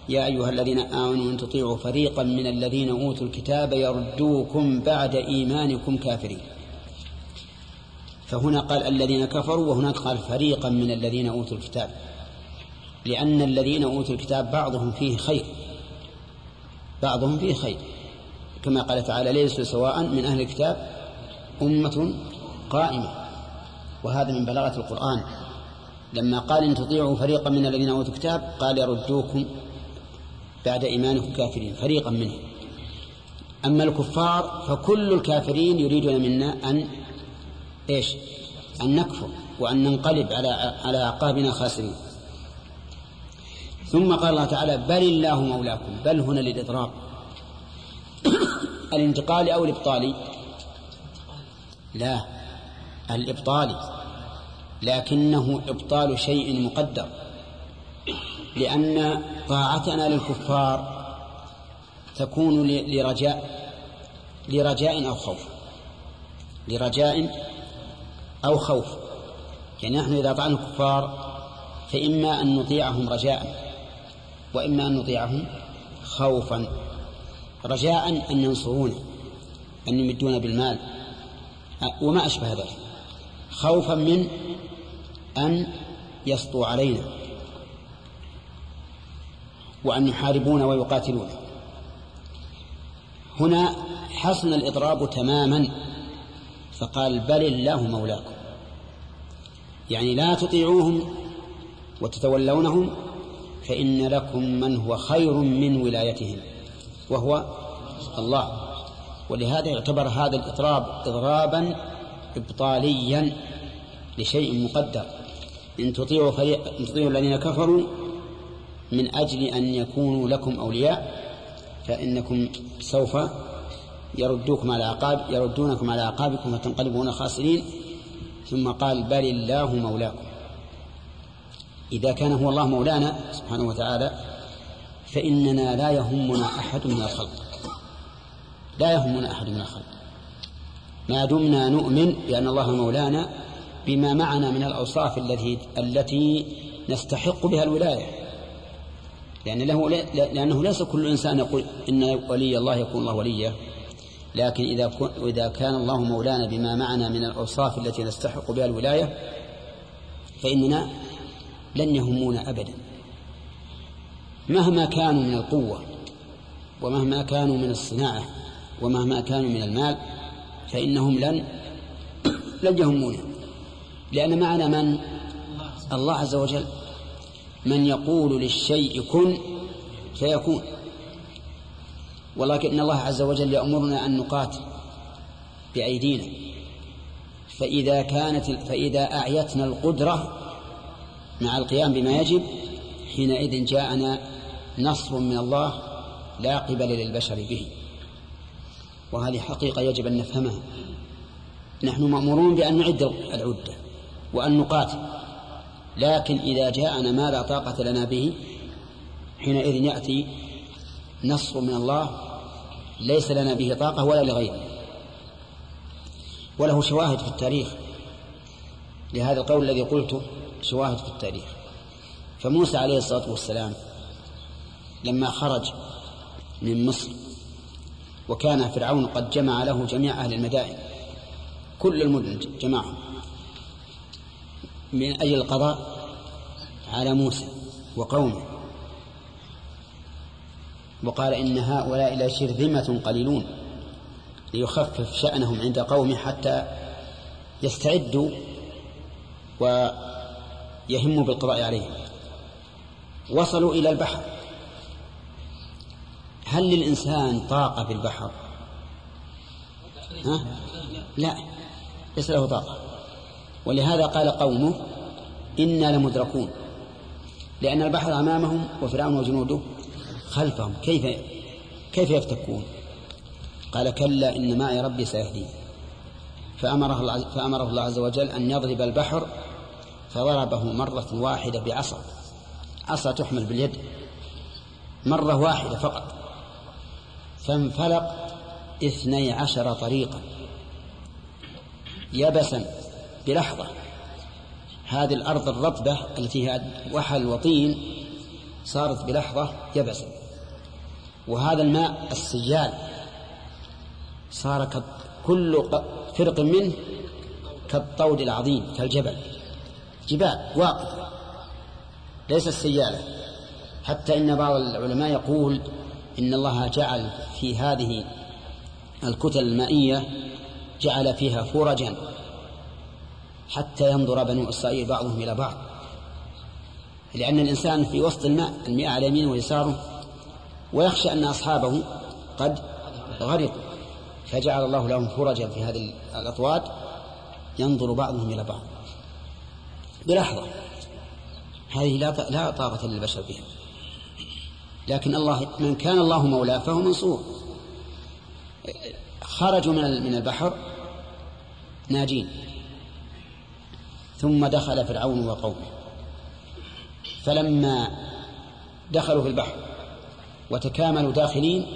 يا أيها الذين آمنوا إن تطيعوا فريقا من الذين أوتوا الكتاب يردوكم بعد إيمانكم كافرين. فهنا قال الذين كفروا وهناك قال فريقا من الذين أوتوا الكتاب. لأن الذين أوتوا الكتاب بعضهم فيه خير. بعضهم فيه خير. كما قال تعالى ليسوا سواء من أهل الكتاب أمة قائمة. وهذا من بلاغة القرآن. لما قال إن تطيعوا فريقا من الذين أوتوا الكتاب قال يردوكم بعد إيمانكم كافرين فريقا منهم. أما الكفار فكل الكافرين يريدون منا أن إيش؟ أن نكفر وأن ننقلب على على أعقابنا خاسرين ثم قال الله تعالى بل الله مولاكم بل هنا للإضراب. الانتقال أو الإبطال؟ لا الإبطال لكنه إبطال شيء مقدر لأن طاعتنا للكفار تكون لرجاء لرجاء أو خوف لرجاء أو خوف. يعني نحن إذا أطعنا الكفار فإما أن نطيعهم رجاء وإما أن نطيعهم خوفا. رجاء أن ينصرونا أن يمدونا بالمال. وما أشبه ذلك. خوفا من أن يسطوا علينا. وأن يحاربون ويقاتلون. هنا حسن الإضراب تماما. فقال بل الله مولاكم. يعني لا تطيعوهم وتتولونهم فإن لكم من هو خير من ولايتهم. وهو الله. ولهذا يعتبر هذا الإضراب إضرابا إبطاليا لشيء مقدر. إن تطيعوا فريق إن تطيعوا الذين كفروا من أجل أن يكونوا لكم أولياء فإنكم سوف يردوكم على عقاب يردونكم على عقابكم فتنقلبون خاسرين. ثم قال بل الله مولاكم. إذا كان هو الله مولانا سبحانه وتعالى فإننا لا يهمنا أحد من الخلق. لا يهمنا أحد من الخلق. ما دمنا نؤمن بأن الله مولانا بما معنا من الأوصاف التي التي نستحق بها الولاية. لأن له لأنه ليس كل إنسان يقول إن ولي الله يكون الله وليه. لكن إذا إذا كان الله مولانا بما معنا من الأوصاف التي نستحق بها الولاية فإننا لن يهمونا أبدا. مهما كانوا من القوة ومهما كانوا من الصناعة ومهما كانوا من المال فإنهم لن لن يهمونا. لأن معنا من؟ الله عز وجل. من يقول للشيء كن فيكون. ولكن الله عز وجل يأمرنا أن نقاتل بأيدينا. فإذا كانت فإذا أعيتنا القدرة مع القيام بما يجب حينئذ جاءنا نصر من الله لا قبل للبشر به. وهذه حقيقة يجب أن نفهمها. نحن مأمورون بأن نعد العدة وأن نقاتل لكن إذا جاءنا ما لا طاقة لنا به حينئذ يأتي نصر من الله ليس لنا به طاقة ولا لغيره. وله شواهد في التاريخ. لهذا القول الذي قلته شواهد في التاريخ. فموسى عليه الصلاة والسلام لما خرج من مصر. وكان فرعون قد جمع له جميع أهل المدائن. كل المدن جمعهم. من أجل القضاء على موسى وقومه. وقال إن هؤلاء لشرذمة قليلون. ليخفف شأنهم عند قومه حتى يستعدوا ويهموا بالقضاء عليهم. وصلوا إلى البحر. هل للإنسان طاقة في البحر؟ ها؟ لا ليس له طاقة. ولهذا قال قومه إنا لمدركون. لأن البحر أمامهم وفرعون وجنوده خلفهم. كيف كيف يفتكون؟ قال كلا إن معي ربي سيهدين. فأمره فأمره الله عز وجل أن يضرب البحر فضربه مرة واحدة بعصا. عصا تحمل باليد. مرة واحدة فقط. فانفلق اثني عشر طريقا يبسا بلحظة. هذه الأرض الرطبة التي هي وحل وطين صارت بلحظة يبسا. وهذا الماء السجال. صار كل فرق منه كالطود العظيم كالجبل. جبال واقفة ليس السيالة. حتى إن بعض العلماء يقول إن الله جعل في هذه الكتل المائية جعل فيها فرجا حتى ينظر بنو إسرائيل بعضهم إلى بعض. لأن الإنسان في وسط الماء المياه على يمينه ويساره ويخشى أن أصحابه قد غرقوا. فجعل الله لهم فرجا في هذه الأطواد ينظر بعضهم إلى بعض. بلحظة هذه لا لا طاقة للبشر بها. لكن الله من كان الله مولاه فهو منصور. خرجوا من من البحر ناجين. ثم دخل فرعون وقومه. فلما دخلوا في البحر وتكاملوا داخلين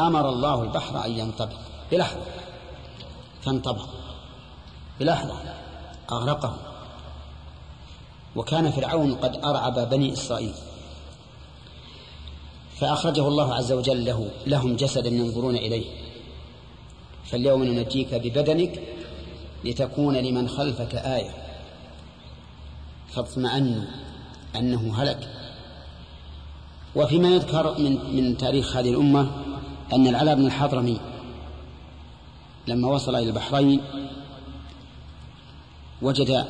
أمر الله البحر أن ينطبق. بلحظة. فانطبق. بلحظة. أغرقه وكان فرعون قد أرعب بني إسرائيل. فأخرجه الله عز وجل له لهم جسدا ينظرون إليه. فاليوم ننجيك ببدنك لتكون لمن خلفك آية. فاطمأنوا أنه هلك. وفيما يذكر من من تاريخ هذه الأمة أن العلاء بن الحضرمي لما وصل إلى البحرين وجد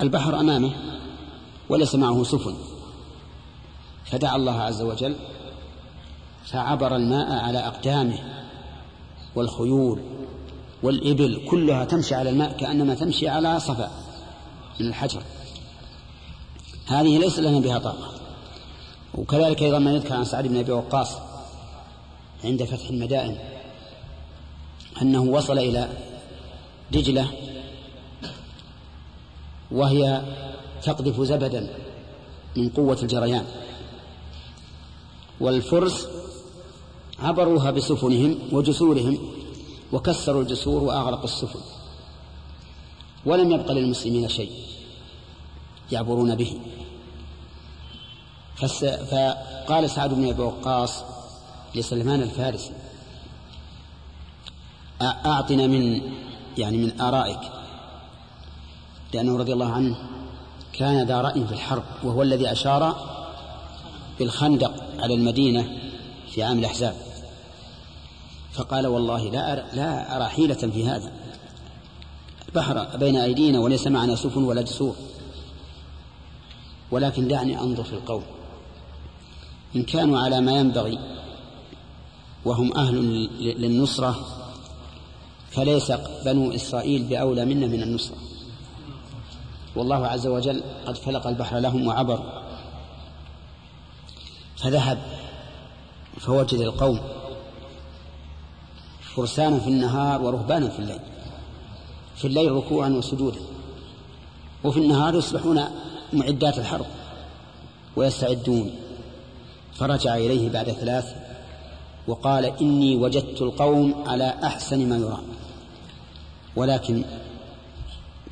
البحر أمامه وليس معه سفن. فدعا الله عز وجل فعبر الماء على أقدامه والخيول والإبل كلها تمشي على الماء كأنما تمشي على صفا من الحجر. هذه ليس لنا بها طاقة. وكذلك أيضا ما يذكر عن سعد بن أبي وقاص عند فتح المدائن أنه وصل إلى دجلة وهي تقذف زبدا من قوة الجريان. والفرس عبروها بسفنهم وجسورهم وكسروا الجسور وأغرقوا السفن. ولم يبق للمسلمين شيء يعبرون به. فقال سعد بن أبي وقاص لسلمان الفارسي أعطنا من يعني من آرائك. لأنه رضي الله عنه كان ذا رأي في الحرب وهو الذي أشار بالخندق على المدينة في عام الأحزاب. فقال والله لا أرى, لا أرى حيلة في هذا. البحر بين أيدينا وليس معنا سفن ولا جسور. ولكن دعني أنظر في القوم إن كانوا على ما ينبغي وهم أهل للنصرة فليس بنو إسرائيل بأولى منا من النصرة. والله عز وجل قد فلق البحر لهم وعبر فذهب فوجد القوم فرسانا في النهار ورهبانا في الليل. في الليل ركوعا وسجودا. وفي النهار يصبحون معدات الحرب ويستعدون. فرجع إليه بعد ثلاث وقال إني وجدت القوم على أحسن ما يرام. ولكن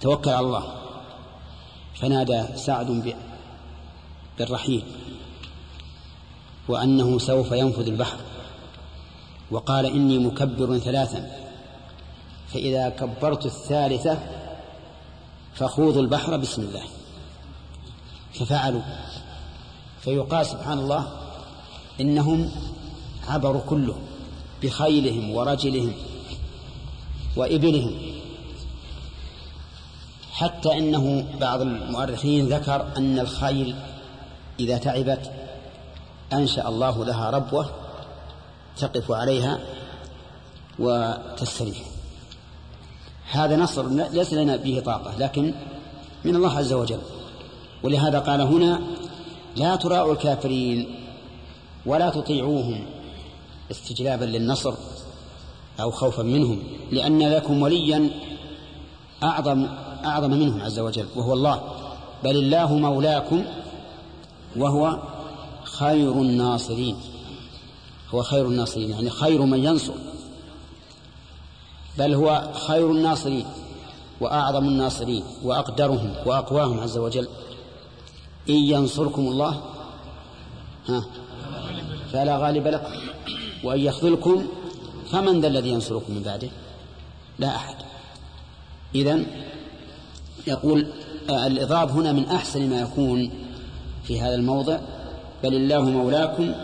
توكل على الله. فنادى سعد بالرحيل وأنه سوف ينفذ البحر. وقال إني مكبر ثلاثا فإذا كبرت الثالثة فخوضوا البحر بسم الله ففعلوا فيقال سبحان الله إنهم عبروا كلهم بخيلهم ورجلهم وإبلهم حتى إنه بعض المؤرخين ذكر أن الخيل إذا تعبت أنشأ الله لها ربوة تقف عليها وتستريح. هذا نصر ليس لنا به طاقة لكن من الله عز وجل. ولهذا قال هنا لا تراعوا الكافرين ولا تطيعوهم استجلابا للنصر أو خوفا منهم لأن لكم وليا أعظم أعظم منهم عز وجل وهو الله. بل الله مولاكم وهو خير الناصرين. هو خير الناصرين يعني خير من ينصر. بل هو خير الناصرين وأعظم الناصرين وأقدرهم وأقواهم عز وجل. إن ينصركم الله ها فلا غالب لكم. وإن يخذلكم فمن ذا الذي ينصركم من بعده؟ لا أحد. إذن يقول آه، الإضراب هنا من أحسن ما يكون في هذا الموضع. بل الله مولاكم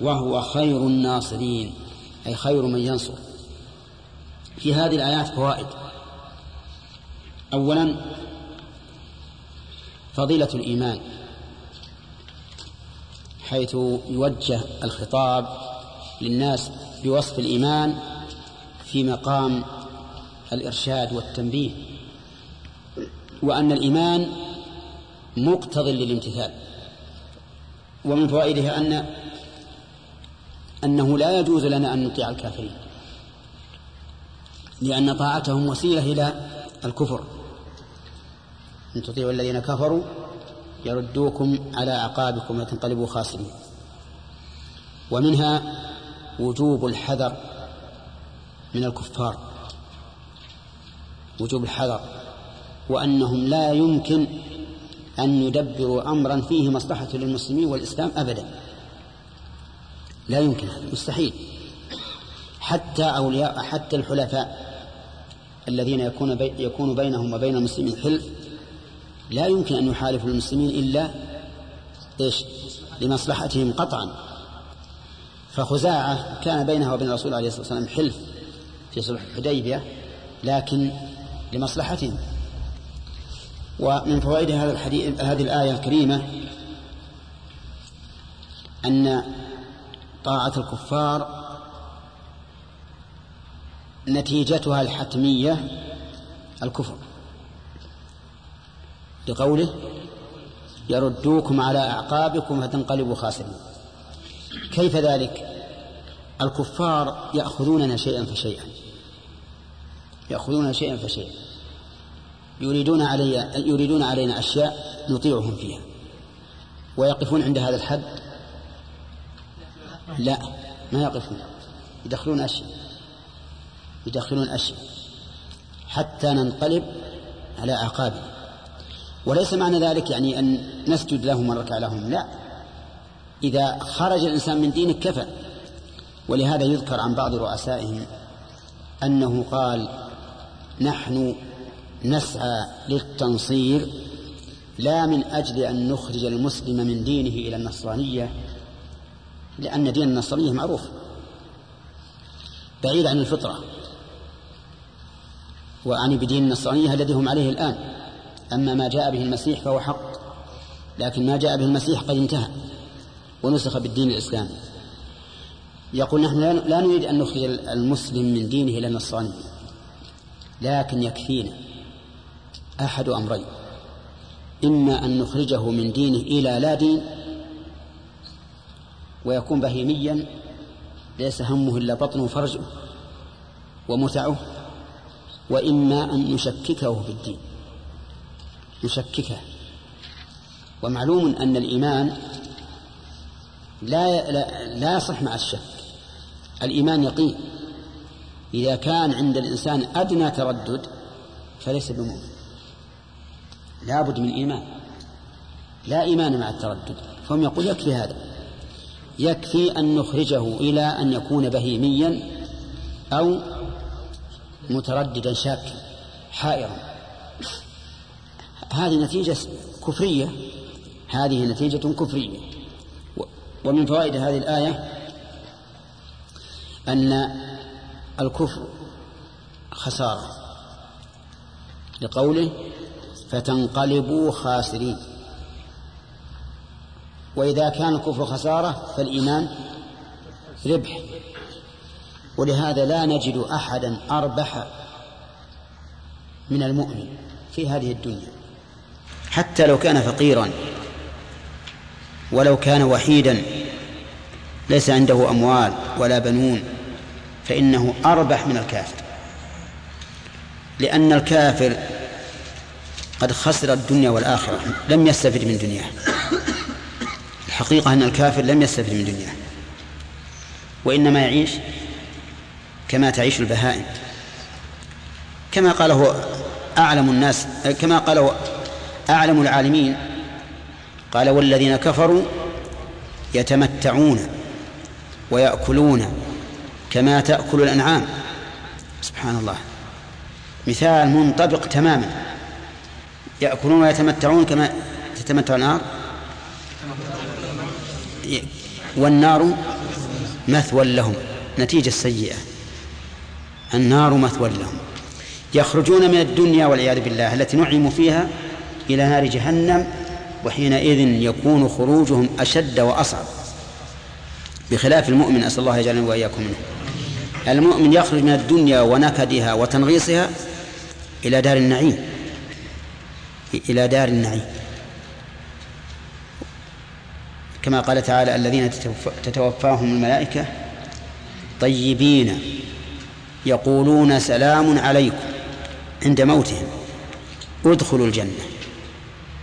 وهو خير الناصرين أي خير من ينصر. في هذه الآيات فوائد. أولا فضيلة الإيمان حيث يوجه الخطاب للناس بوصف الإيمان في مقام الإرشاد والتنبيه وأن الإيمان مقتض للامتثال. ومن فوائدها أن أنه لا يجوز لنا أن نطيع الكافرين لأن طاعتهم وسيلة إلى الكفر. إن تطيعوا الذين كفروا يردوكم على أعقابكم وتنقلبوا خاسرين. ومنها وجوب الحذر من الكفار. وجوب الحذر وأنهم لا يمكن أن يدبروا أمرا فيه مصلحة للمسلمين والإسلام أبدا. لا يمكن هذا مستحيل. حتى أولياء حتى الحلفاء الذين يكون بي يكون بينهم وبين المسلمين حلف لا يمكن أن يحالفوا المسلمين إلا إيش؟ لمصلحتهم قطعا. فخزاعة كان بينها وبين الرسول عليه الصلاة والسلام حلف في صلح الحديبية لكن لمصلحتهم. ومن فوائد هذا الحديث هذه الآية الكريمة أن طاعة الكفار نتيجتها الحتمية الكفر. لقوله يردوكم على أعقابكم فتنقلبوا خاسرين. كيف ذلك؟ الكفار يأخذوننا شيئا فشيئا. يأخذوننا شيئا فشيئا. يريدون علي يريدون علينا أشياء نطيعهم فيها. ويقفون عند هذا الحد. لا ما يقفون. يدخلون أشياء. يدخلون أشياء. حتى ننقلب على أعقابنا وليس معنى ذلك يعني أن نسجد لهم ونركع لهم. لا. إذا خرج الإنسان من دينه كفى. ولهذا يذكر عن بعض رؤسائهم أنه قال نحن نسعى للتنصير لا من أجل أن نخرج المسلم من دينه إلى النصرانية لأن دين النصرانية معروف. بعيد عن الفطرة. وأعني بدين النصرانية الذي هم عليه الآن. أما ما جاء به المسيح فهو حق. لكن ما جاء به المسيح قد انتهى ونسخ بالدين الإسلامي يقول نحن لا نريد أن نخرج المسلم من دينه إلى النصرانية لكن يكفينا أحد أمرين. إما أن نخرجه من دينه إلى لا دين ويكون بهيميا ليس همه إلا بطنه وفرجه ومتعه وإما أن نشككه في الدين. نشككه. ومعلوم أن الإيمان لا لا, لا يصح مع الشك. الإيمان يقين. إذا كان عند الإنسان أدنى تردد فليس بمؤمن. لا بد من إيمان. لا إيمان مع التردد. فهم يقول يكفي هذا. يكفي أن نخرجه إلى أن يكون بهيميا أو مترددا شاكا حائرا. هذه نتيجة كفرية. هذه نتيجة كفرية. ومن فوائد هذه الآية أن الكفر خسارة لقوله فتنقلبوا خاسرين. وإذا كان الكفر خسارة فالإيمان ربح. ولهذا لا نجد أحدا أربح من المؤمن في هذه الدنيا. حتى لو كان فقيرا ولو كان وحيدا ليس عنده أموال ولا بنون فإنه أربح من الكافر. لأن الكافر قد خسر الدنيا والآخرة لم يستفد من دنياه. الحقيقة أن الكافر لم يستفد من دنياه وإنما يعيش كما تعيش البهائم. كما قاله أعلم الناس كما قاله أعلم العالمين قال والذين كفروا يتمتعون ويأكلون كما تأكل الأنعام. سبحان الله. مثال منطبق تماما. يأكلون ويتمتعون كما تتمتع النار والنار مثوى لهم نتيجة سيئة. النار مثوى لهم. يخرجون من الدنيا والعياذ بالله التي نعموا فيها إلى نار جهنم وحينئذ يكون خروجهم أشد وأصعب. بخلاف المؤمن أسأل الله يجعلنا وإياكم منه. المؤمن يخرج من الدنيا ونكدها وتنغيصها إلى دار النعيم. إلى دار النعيم. كما قال تعالى الذين تتوفاهم الملائكة طيبين يقولون سلام عليكم عند موتهم ادخلوا الجنة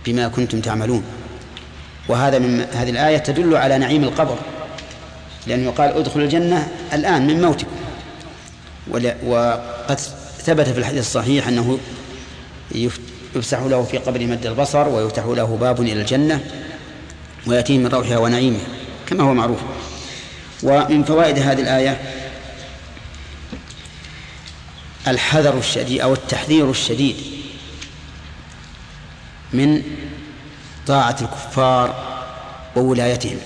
بما كنتم تعملون. وهذا من هذه الآية تدل على نعيم القبر لأنه يقال ادخلوا الجنة الآن من موتكم. وقد ثبت في الحديث الصحيح أنه يفسح له في قبر مد البصر ويفتح له باب إلى الجنة. ويأتيه من روحها ونعيمها كما هو معروف. ومن فوائد هذه الآية الحذر الشديد أو التحذير الشديد من طاعة الكفار وولايتهم.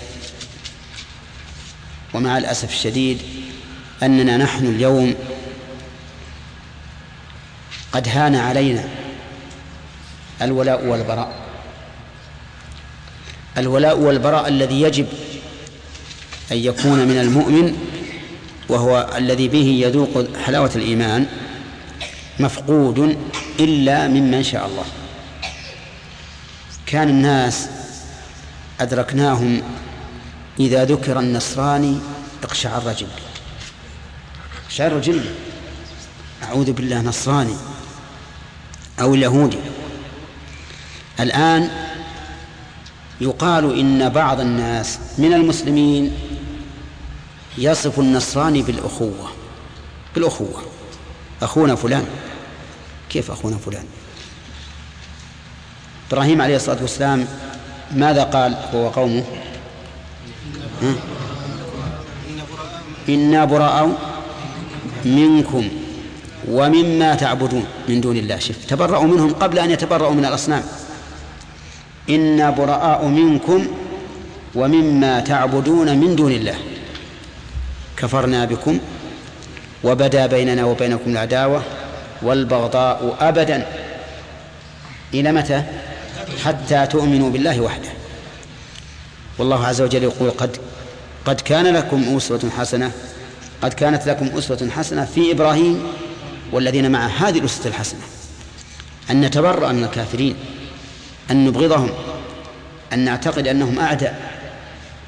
ومع الأسف الشديد أننا نحن اليوم قد هان علينا الولاء والبراء. الولاء والبراء الذي يجب أن يكون من المؤمن وهو الذي به يذوق حلاوة الإيمان مفقود إلا ممن شاء الله. كان الناس أدركناهم إذا ذكر النصراني اقشعر جلده اقشعر جلده أعوذ بالله نصراني أو اليهودي. الآن يقال إن بعض الناس من المسلمين يصف النصراني بالأخوة بالأخوة. أخونا فلان. كيف أخونا فلان؟ إبراهيم عليه الصلاة والسلام ماذا قال؟ هو قومه. إنا براء منكم ومما تعبدون من دون الله. شف تبرأوا منهم قبل أن يتبرأوا من الأصنام. إنا براء منكم ومما تعبدون من دون الله. كفرنا بكم وبدا بيننا وبينكم العداوة والبغضاء أبدا. إلى متى؟ حتى تؤمنوا بالله وحده. والله عز وجل يقول قد قد كان لكم أسوة حسنة قد كانت لكم أسوة حسنة في إبراهيم والذين معه هذه الأسوة الحسنة. أن نتبرأ من الكافرين. أن نبغضهم أن نعتقد أنهم أعداء.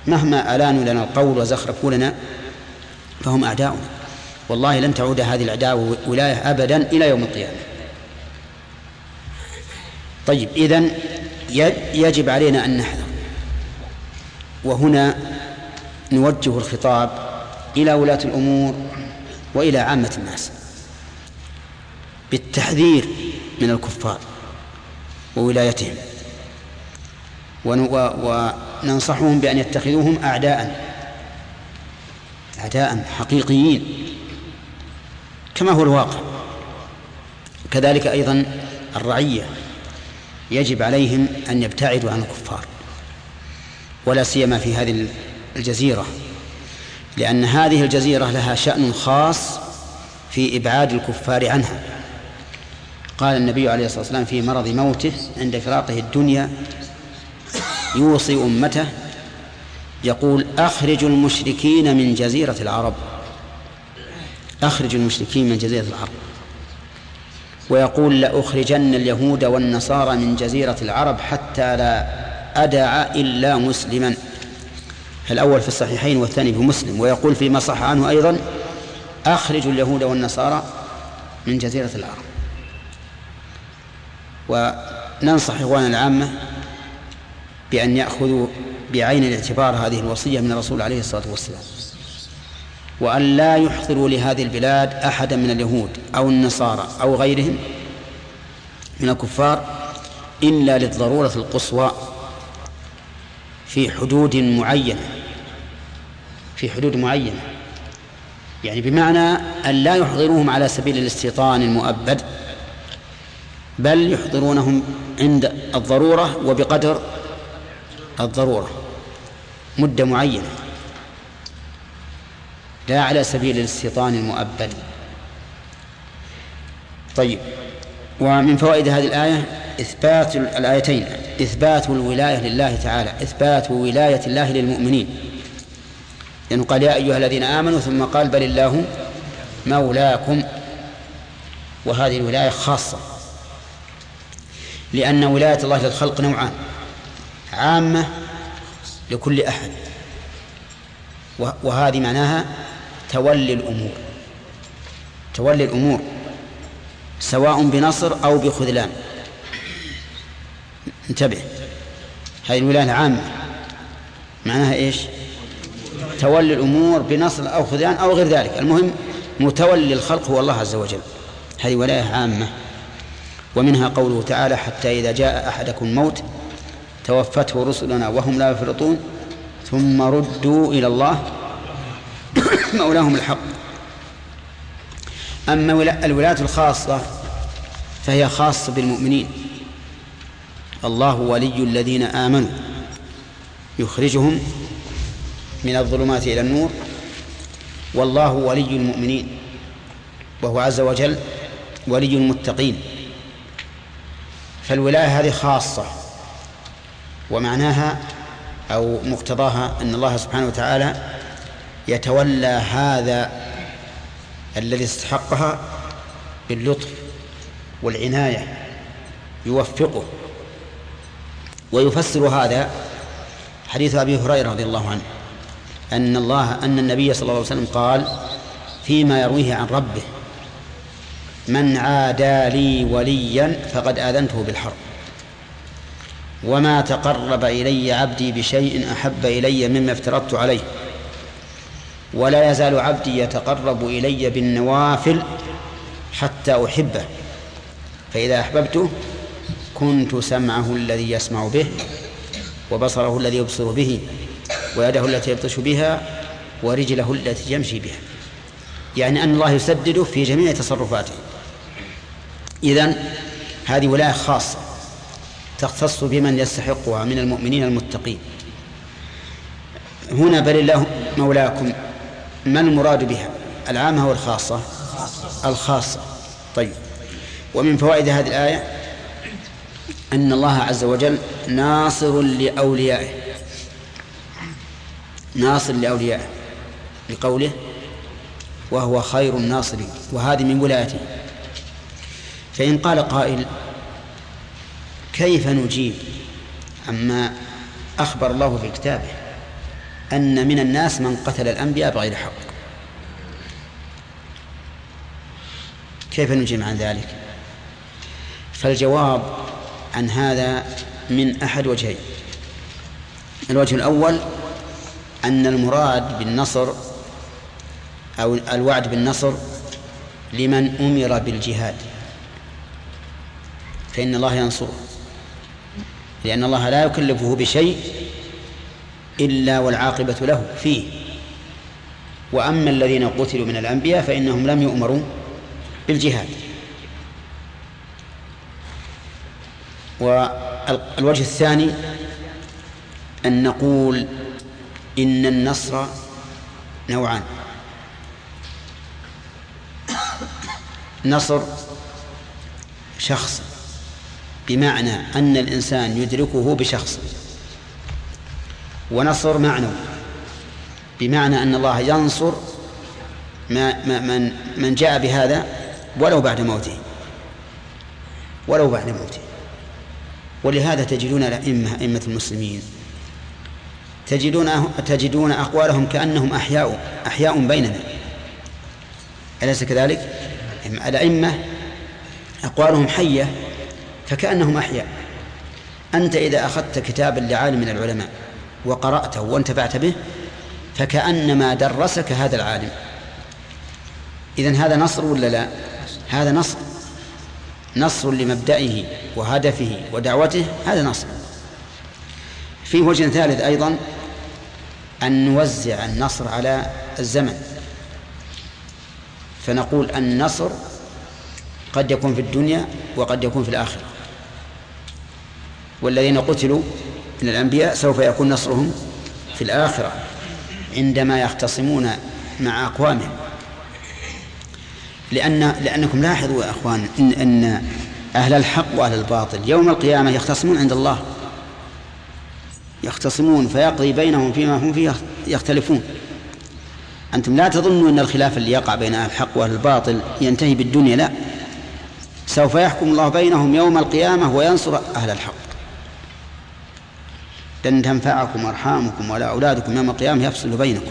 مهما ألانوا لنا القول وزخرفوا لنا فهم أعداؤنا والله لن تعود هذه الأعداء ولاية أبدا إلى يوم القيامة. طيب إذن يجب علينا أن نحذر. وهنا نوجه الخطاب إلى ولاة الأمور وإلى عامة الناس بالتحذير من الكفار. وولايتهم. وننصحهم بأن يتخذوهم أعداء أعداء حقيقيين كما هو الواقع. كذلك أيضا الرعية يجب عليهم أن يبتعدوا عن الكفار ولا سيما في هذه الجزيرة لأن هذه الجزيرة لها شأن خاص في إبعاد الكفار عنها. قال النبي عليه الصلاة والسلام في مرض موته عند فراقه الدنيا يوصي أمته يقول أخرجوا المشركين من جزيرة العرب. أخرجوا المشركين من جزيرة العرب. ويقول لأخرجن اليهود والنصارى من جزيرة العرب حتى لا أدع إلا مسلما. الأول في الصحيحين والثاني في مسلم. ويقول فيما صح عنه أيضا أخرجوا اليهود والنصارى من جزيرة العرب. وننصح إخواننا العامة بأن يأخذوا بعين الاعتبار هذه الوصية من الرسول عليه الصلاة والسلام وأن لا يحضروا لهذه البلاد أحدا من اليهود أو النصارى أو غيرهم من الكفار إلا للضرورة القصوى في حدود معينة في حدود معينة. يعني بمعنى أن لا يحضروهم على سبيل الاستيطان المؤبد بل يحضرونهم عند الضرورة وبقدر الضرورة. مدة معينة. لا على سبيل الاستيطان المؤبد. طيب. ومن فوائد هذه الآية إثبات الآيتين. إثبات الولاية لله تعالى. إثبات ولاية الله للمؤمنين. لأنه قال يا أيها الذين آمنوا ثم قال بل الله مولاكم. وهذه الولاية خاصة. لأن ولاية الله للخلق نوعان. عامة لكل أحد. وهذه معناها تولي الأمور. تولي الأمور. سواء بنصر أو بخذلان. انتبه. هذه الولاية العامة معناها إيش؟ تولي الأمور بنصر أو خذلان أو غير ذلك. المهم متولي الخلق هو الله عز وجل. هذه ولاية عامة. ومنها قوله تعالى حتى إذا جاء أحدكم الموت توفته رسلنا وهم لا يفرطون ثم ردوا إلى الله مولاهم الحق. أما الولاة الخاصة فهي خاصة بالمؤمنين. الله ولي الذين آمنوا. يخرجهم من الظلمات إلى النور. والله ولي المؤمنين. وهو عز وجل ولي المتقين. فالولاية هذه خاصة ومعناها أو مقتضاها أن الله سبحانه وتعالى يتولى هذا الذي استحقها باللطف والعناية يوفقه ويفسر هذا حديث أبي هريرة رضي الله عنه أن الله أن النبي صلى الله عليه وسلم قال فيما يرويه عن ربه من عادى لي وليا فقد آذنته بالحرب. وما تقرب إلي عبدي بشيء أحب إلي مما افترضت عليه. ولا يزال عبدي يتقرب إلي بالنوافل حتى أحبه. فإذا أحببته كنت سمعه الذي يسمع به وبصره الذي يبصر به ويده التي يبطش بها ورجله التي يمشي بها. يعني أن الله يسدده في جميع تصرفاته. إذن هذه ولاية خاصة تختص بمن يستحقها من المؤمنين المتقين. هنا بل الله مولاكم ما المراد بها؟ العامة أو الخاصة؟ الخاصة. طيب. ومن فوائد هذه الآية أن الله عز وجل ناصر لأوليائه. ناصر لأوليائه. لقوله وهو خير الناصرين. وهذه من ولايته. فإن قال قائل كيف نجيب عما أخبر الله في كتابه أن من الناس من قتل الأنبياء بغير حق؟ كيف نجيب عن ذلك؟ فالجواب عن هذا من أحد وجهين. الوجه الأول أن المراد بالنصر أو الوعد بالنصر لمن أمر بالجهاد. فإن الله ينصره. لأن الله لا يكلفه بشيء إلا والعاقبة له فيه. وأما الذين قتلوا من الأنبياء فإنهم لم يؤمروا بالجهاد. والوجه الثاني أن نقول إن النصر نوعان. نصر شخص بمعنى أن الإنسان يدركه بشخص. ونصر معنوي بمعنى أن الله ينصر ما ما من من جاء بهذا ولو بعد موته. ولو بعد موته. ولهذا تجدون الأئمة أئمة المسلمين تجدون تجدون أقوالهم كأنهم أحياء أحياء بيننا. أليس كذلك؟ الأئمة أقوالهم حية فكأنهم أحياء. أنت إذا أخذت كتابا لعالم من العلماء وقرأته وانتفعت به فكأنما درسك هذا العالم. إذن هذا نصر ولا لا؟ هذا نصر. نصر لمبدئه وهدفه ودعوته هذا نصر. في وجه ثالث أيضا أن نوزع النصر على الزمن. فنقول النصر قد يكون في الدنيا وقد يكون في الآخرة. والذين قتلوا من الأنبياء سوف يكون نصرهم في الآخرة عندما يختصمون مع أقوامهم. لأن لأنكم لاحظوا يا أخوان إن, أن أهل الحق وأهل الباطل يوم القيامة يختصمون عند الله. يختصمون فيقضي بينهم فيما هم فيه يختلفون. أنتم لا تظنوا أن الخلاف اللي يقع بين أهل الحق وأهل الباطل ينتهي بالدنيا لا. سوف يحكم الله بينهم يوم القيامة وينصر أهل الحق. لن تنفعكم أرحامكم ولا أولادكم يوم القيامة يفصل بينكم.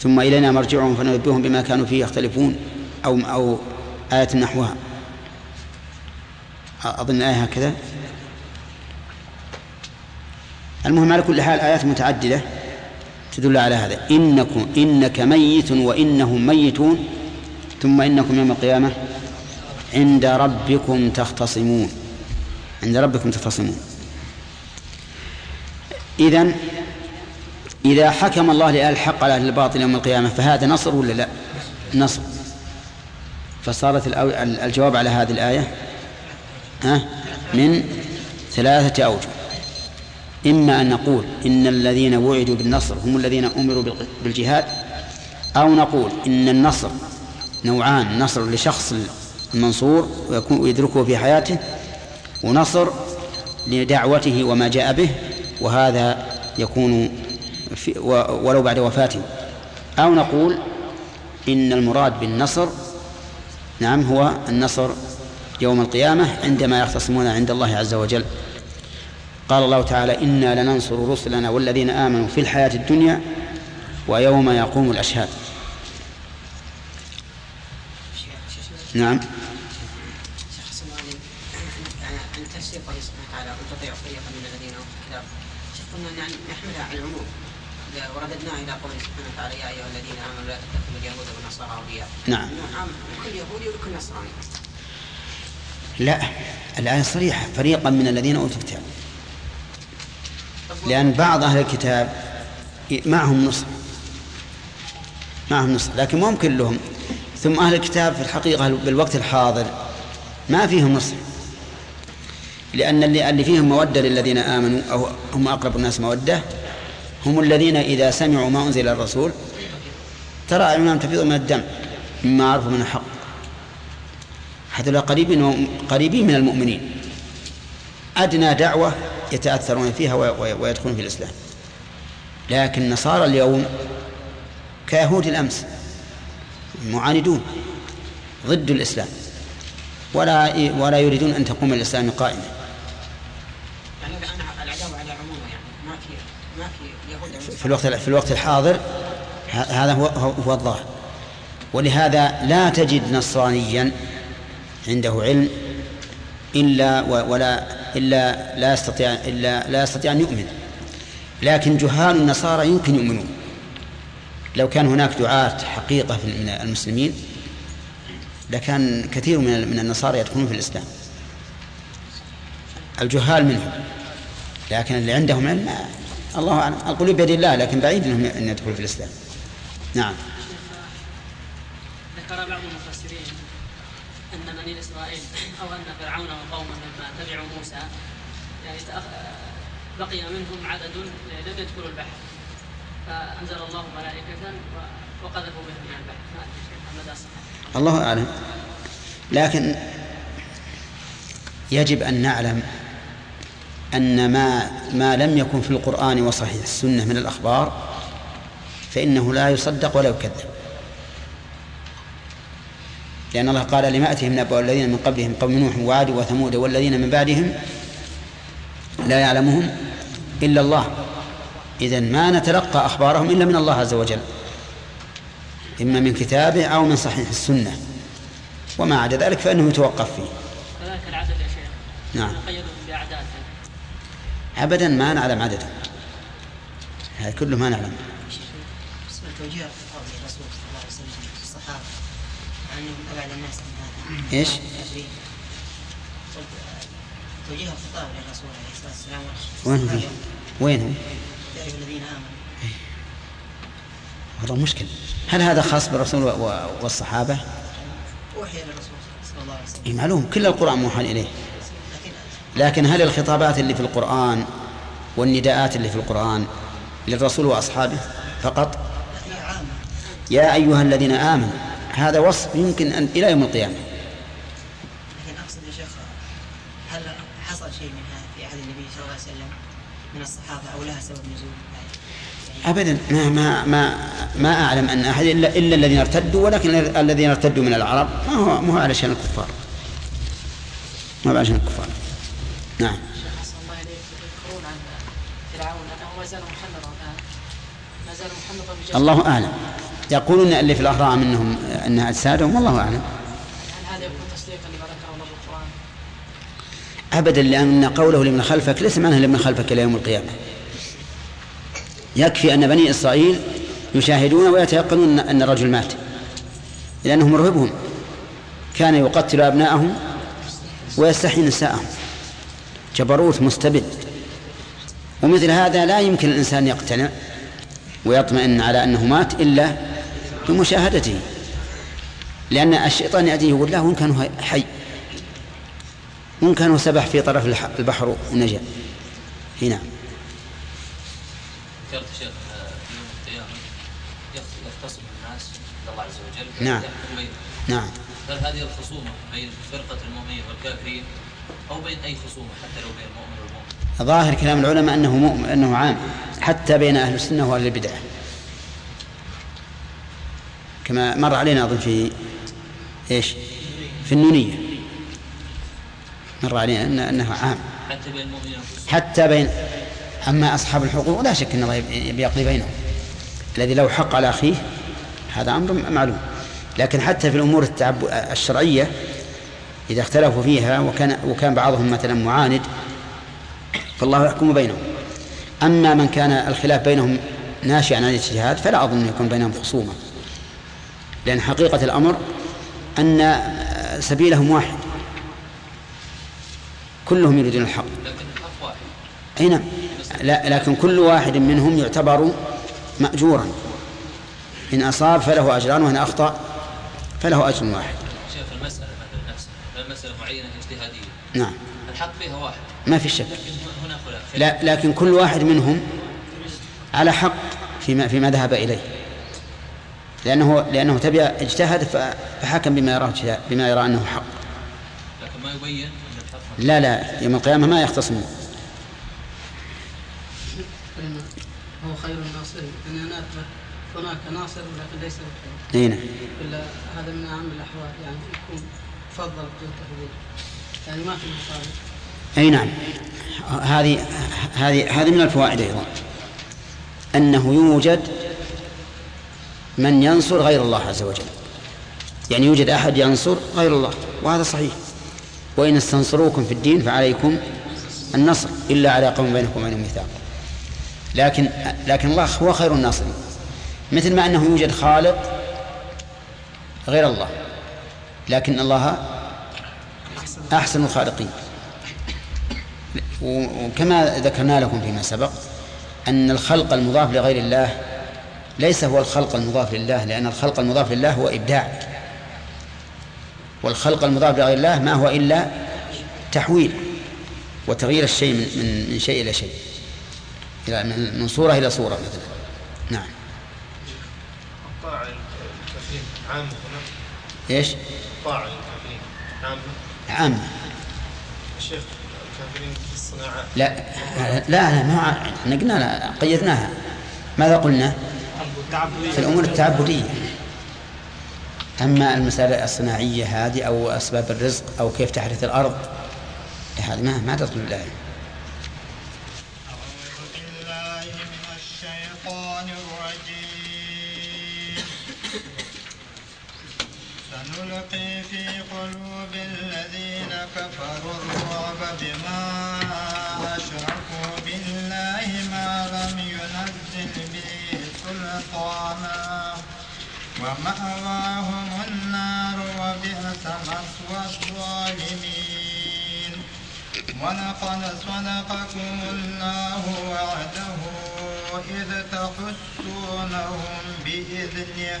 ثم إلينا مرجعهم فننبئهم بما كانوا فيه يختلفون أو أو آية نحوها. أظن آية هكذا. المهم على كل حال آيات متعددة تدل على هذا. إنكم إنك ميت وإنهم ميتون ثم إنكم يوم القيامة عند ربكم تختصمون. عند ربكم تختصمون. إذن إذا حكم الله لأهل الحق على أهل الباطل يوم القيامة فهذا نصر ولا لا؟ نصر فصارت الجواب على هذه الآية من ثلاثة أوجه إما أن نقول إن الذين وعدوا بالنصر هم الذين أمروا بالجهاد أو نقول إن النصر نوعان نصر لشخص المنصور ويكون ويدركه في حياته ونصر لدعوته وما جاء به وهذا يكون في ولو بعد وفاته أو نقول إن المراد بالنصر نعم هو النصر يوم القيامة عندما يختصمون عند الله عز وجل. قال الله تعالى إنا لننصر رسلنا والذين آمنوا في الحياة الدنيا ويوم يقوم الأشهاد. نعم قلنا نحملها على العموم ورددناها إلى قوله سبحانه وتعالى يا أيها الذين آمنوا لا تتخذوا اليهود والنصارى أولياء. نعم. عام كل يهودي وكل نصراني. لا الآية صريحة فريقا من الذين أوتوا الكتاب لأن بعض أهل الكتاب معهم نصر معهم نصر لكن ممكن لهم ثم أهل الكتاب في الحقيقة بالوقت الحاضر ما فيهم نصر لأن اللي, اللي فيهم مودة للذين آمنوا أو هم أقرب الناس مودة هم الذين إذا سمعوا ما أنزل الرسول ترى أعينهم تفيض من الدم مما عرفوا من الحق. هذول قريبين قريبين من المؤمنين. أدنى دعوة يتأثرون فيها ويدخلون في الإسلام. لكن نصارى اليوم كيهود الأمس معاندون ضد الإسلام. ولا ولا يريدون أن تقوم الإسلام قائمة يعني العداوة على عمومه يعني ما في ما في يهود في الوقت في الوقت الحاضر هذا هو هو الظاهر. ولهذا لا تجد نصرانيا عنده علم إلا ولا إلا لا يستطيع إلا لا يستطيع أن يؤمن. لكن جهال النصارى يمكن يؤمنون. لو كان هناك دعاة حقيقة من المسلمين لكان كثير من من النصارى يدخلون في الإسلام. الجهال منهم لكن اللي عندهم علم الله أعلم. القلوب بيد الله لكن بعيد انهم ان يدخلوا في الإسلام. نعم. ذكر بعض المفسرين أن بني إسرائيل أو أن فرعون وقومه لما تبعوا موسى يعني بقي منهم عدد لم يدخلوا البحر. فأنزل الله ملائكة وقذفوا بهم من البحر. مدى الله أعلم. لكن يجب أن نعلم أن ما ما لم يكن في القرآن وصحيح السنة من الأخبار فإنه لا يصدق ولا يكذب. لأن الله قال لما أتهم نبأ الذين من قبلهم قوم نوح وعاد وثمود والذين من بعدهم لا يعلمهم إلا الله. إذا ما نتلقى أخبارهم إلا من الله عز وجل إما من كتابه أو من صحيح السنة. وما عدا ذلك فإنه يتوقف فيه. كذلك العدد يا شيخ. نعم. بأعداد أبدا ما نعلم عدده هذا كله ما نعلم بالنسبة لتوجيه الخطاب للرسول صلى الله عليه وسلم الصحابة أنهم أبعد الناس عن هذا إيش؟ توجيه الخطاب للرسول عليه الصلاة والسلام وين هو؟ وين هو؟ يا أيها الذين آمنوا والله مشكل هل هذا خاص بالرسول والصحابة؟ أوحي للرسول صلى الله عليه وسلم إيه معلوم كل القرآن موحى إليه لكن هل الخطابات اللي في القرآن والنداءات اللي في القرآن للرسول وأصحابه فقط؟ يا أيها الذين آمنوا هذا وصف يمكن أن إلى يوم القيامة. لكن أقصد يا شيخ هل حصل شيء من هذا في عهد النبي صلى الله عليه وسلم من الصحابة أو لها سبب نزول أبدا ما ما ما ما أعلم أن أحد إلا إلا الذين ارتدوا ولكن الذين ارتدوا من العرب ما هو ما هو علشان الكفار. ما هو علشان الكفار. نعم. الله اليك يذكرون عن فرعون انه ما زال محنطا ما زال محنطا الله أعلم. يقولون اللي في الاهرام انهم أنها اجسادهم والله أعلم. هل هذا يكون تصديقا لما ذكره الله بالقران؟ أبدا لأن قوله لمن خلفك ليس معناه لمن خلفك إلى يوم القيامة. يكفي أن بني إسرائيل يشاهدون ويتيقنون أن الرجل مات لأنه مرهبهم كان يقتل أبناءهم ويستحيي نساءهم. جبروت مستبد. ومثل هذا لا يمكن الإنسان يقتنع ويطمئن على أنه مات إلا بمشاهدته. لأن الشيطان يأتيه يقول له وإن كان حي وإن كان سبح في طرف البحر ونجا. هنا. ذكرت شيخ يوم القيامة يختصم الناس الله عز وجل نعم. نعم. هل هذه الخصومة بين فرقة المؤمنين والكافرين أو بين أي خصومة حتى لو بين المؤمن والمؤمن ظاهر كلام العلماء أنه مؤمن أنه عام حتى بين أهل السنة وأهل البدعة كما مر علينا أظن في إيش؟ في النونية. مر علينا أنه عام. حتى بين المؤمنين حتى بين أما أصحاب الحقوق لا شك أن الله يقضي بينهم. الذي له حق على أخيه هذا أمر معلوم. لكن حتى في الأمور الشرعية إذا اختلفوا فيها وكان وكان بعضهم مثلا معاند فالله يحكم بينهم. أما من كان الخلاف بينهم ناشئا عن الاجتهاد فلا أظن أن يكون بينهم خصومة لأن حقيقة الأمر أن سبيلهم واحد. كلهم يريدون الحق. أي نعم. لا لكن كل واحد منهم يعتبر مأجورا. إن أصاب فله أجران وإن أخطأ فله أجر واحد شيخ المسألة مثلا نفسها مسألة معينة اجتهادية نعم. الحق فيها واحد. ما في شك. لكن هنا خلاف. لا لكن كل واحد منهم على حق فيما فيما ذهب إليه. لأنه لأنه تبع اجتهد فحكم بما يراه بما يرى أنه حق. لكن ما يبين الحق لا لا يوم القيامة ما يختصمون هو خير الناصرين أن أنا أثبت هناك ناصر ولكن ليس بخير. إي نعم. هذا من أهم الأحوال. يعني يكون فضل بدون تفضيل يعني ما في أي نعم. هذه هذه هذه من الفوائد أيضا. أنه يوجد من ينصر غير الله عز وجل. يعني يوجد أحد ينصر غير الله وهذا صحيح. وإن استنصروكم في الدين فعليكم النصر إلا على قوم بينكم وبينهم ميثاق. لكن لكن الله هو خير الناصرين. مثل ما أنه يوجد خالق غير الله. لكن الله أحسن الخالقين. وكما ذكرنا لكم فيما سبق أن الخلق المضاف لغير الله ليس هو الخلق المضاف لله لأن الخلق المضاف لله هو إبداع. والخلق المضاف لغير الله ما هو إلا تحويل وتغيير الشيء من, من شيء إلى شيء. إلى من صورة إلى صورة مثلا. نعم. الطاعة الكافرين عامة إيش؟ الطاعة الكافرين عامة عامة الشيخ الكافرين في الصناعات لا لا لا ما إحنا قلنا لا قيدناها. ماذا قلنا؟ في الأمور التعبدية. أما المسائل الصناعية هذه أو أسباب الرزق أو كيف تحرث الأرض هذه ما ما تدخل الايه أعوذ بالله من الشيطان الرجيم. سنلقي في قلوب الذين كفروا الرعب بما أشركوا بالله ما لم ينزل به سلطانا. ومأواهم النار وبئس مثوى الظالمين. ولقد صدقكم الله وعده إذ تحسونهم بإذنه.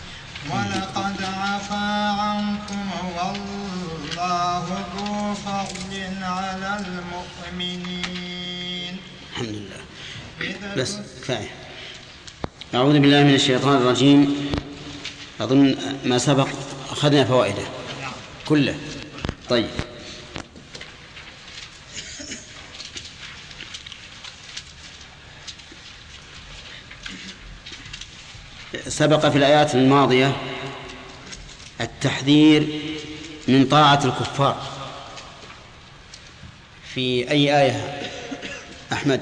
ولقد عفا عنكم والله ذو فضل على المؤمنين. الحمد لله بس كفاية. أعوذ بالله من الشيطان الرجيم. أظن ما سبق أخذنا فوائده. كله. طيب. سبق في الآيات الماضية التحذير من طاعة الكفار. في أي آية أحمد؟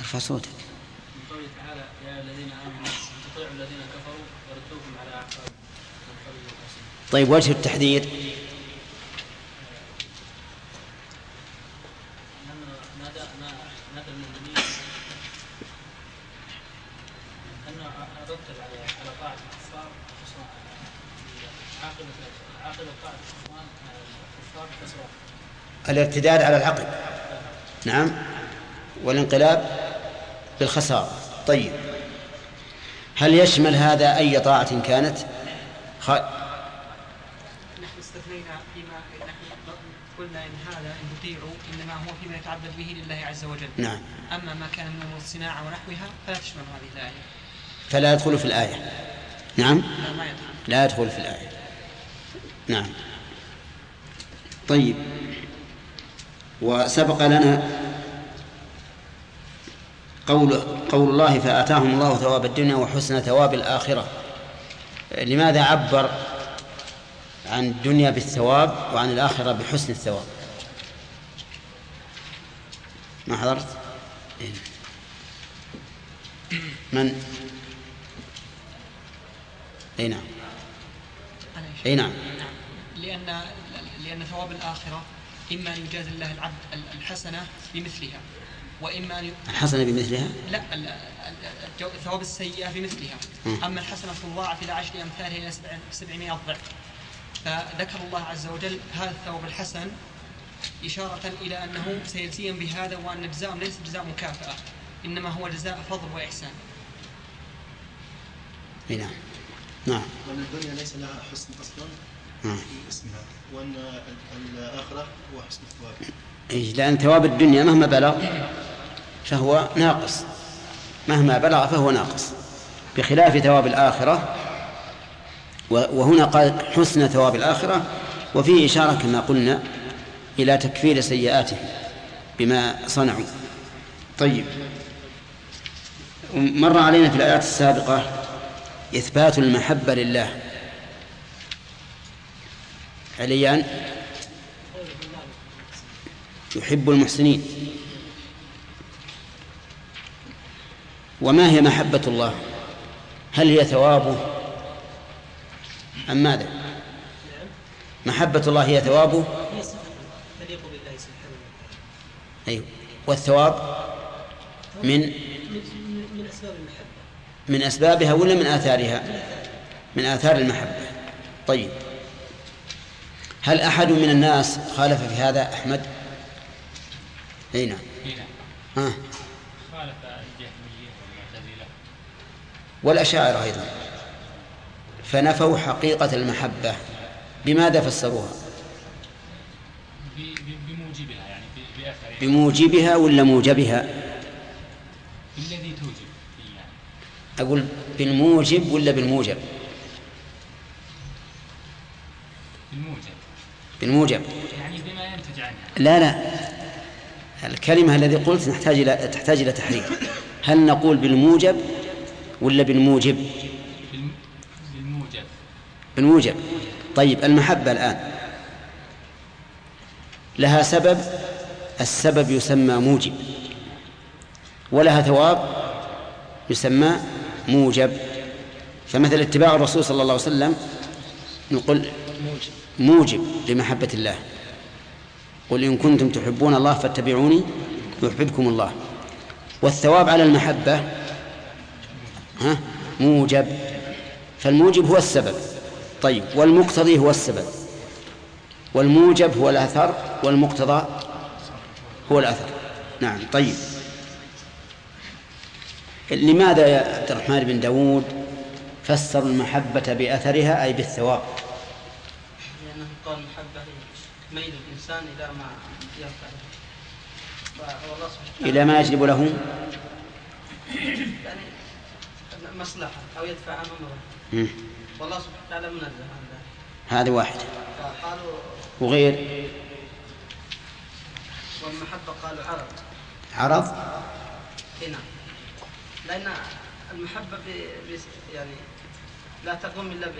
ارفع صوتك. من قوله تعالى يا أيها الذين امنوا تطيعوا الذين كفروا يردوكم على اعقابكم فانقلبوا خاسرين. طيب وجه التحذير لأن نادى نادى المؤمنين أن أردت على على طاعة الكفار خسران عاقبة عاقبة طاعة الإخوان الكفار خسران الارتداد على العقل. نعم. والانقلاب بالخسارة. طيب. هل يشمل هذا أي طاعة كانت؟ خ... نحن استثنينا فيما نحن قلنا إن هذا إن تطيعوا إنما هو فيما يتعبد به لله عز وجل. نعم. أما ما كان من امور الصناعة ونحوها فلا تشمل هذه الآية. فلا يدخل في الآية. نعم. لا ما يدخل. لا يدخل في الآية. نعم. طيب. وسبق لنا قول قول الله فآتاهم الله ثواب الدنيا وحسن ثواب الآخرة. لماذا عبر عن الدنيا بالثواب وعن الآخرة بحسن الثواب؟ ما حضرت. من؟ أي نعم. أي نعم. نعم. لأن لأن ثواب الآخرة إما أن يجازي الله العبد الحسنة بمثلها وإما أن ي... الحسنة بمثلها؟ لا ثواب السيئة بمثلها. أما الحسنة تضاعف إلى عشر أمثالها إلى سبع- 700 ضعف. فذكر الله عز وجل هذا الثواب الحسن إشارة إلى أنه سيجزيهم بهذا وأن جزاءهم ليس جزاء مكافأة إنما هو جزاء فضل وإحسان. اي نعم. نعم. وأن الدنيا ليس لها حسن أصلا نعم. في اسمها. وأن ال- الآخرة هو حسن الثواب. إيه، لأن ثواب الدنيا مهما بلغ فهو ناقص. مهما بلغ فهو ناقص. بخلاف ثواب الآخرة وهنا قال حسن ثواب الآخرة وفيه إشارة كما قلنا إلى تكفير سيئاتهم بما صنعوا. طيب. مر علينا في الآيات السابقة إثبات المحبة لله. عليان يحب المحسنين. وما هي محبة الله؟ هل هي ثوابه؟ أم ماذا؟ محبة الله هي ثوابه؟ أيوه. والثواب من؟ من أسبابها ولا من آثارها؟ من آثار المحبة. طيب. هل أحد من الناس خالف في هذا أحمد؟ أي نعم. ها خالف الجهمية والمعتزلة. والأشاعرة أيضا. فنفوا حقيقة المحبة. بماذا فسروها؟ بموجبها يعني بأثرها. بموجبها ولا موجبها؟ بالذي توجب يعني أقول بالموجب ولا بالموجب؟ بالموجب. بالموجب. يعني بما ينتج عنها. لا لا. الكلمة الذي قلت نحتاج إلى تحتاج إلى تحرير هل نقول بالموجب ولا بالموجب؟ بالم- بالموجب. بالموجب. طيب المحبة الآن. لها سبب السبب يسمى موجب. ولها ثواب يسمى موجب. فمثل اتباع الرسول صلى الله عليه وسلم نقول موجب. لمحبة الله. قل إن كنتم تحبون الله فاتبعوني يحببكم الله. والثواب على المحبة ها موجب. فالموجب هو السبب. طيب والمقتضي هو السبب. والموجب هو الأثر والمقتضى هو الأثر. نعم طيب. لماذا يا عبد الرحمن بن داود فسر المحبة بأثرها أي بالثواب لأنه قال محبة هي ميل الإنسان إلى ما ينفعه سبحانه إلى ما يجلب له. يعني مصلحة أو يدفع عن أمره. والله سبحانه وتعالى منزه عن ذلك. هذا واحد. فقالوا وغير. والمحبة قالوا عرض. عرض؟ هنا لأن المحبة ب... ب... يعني لا تقوم إلا.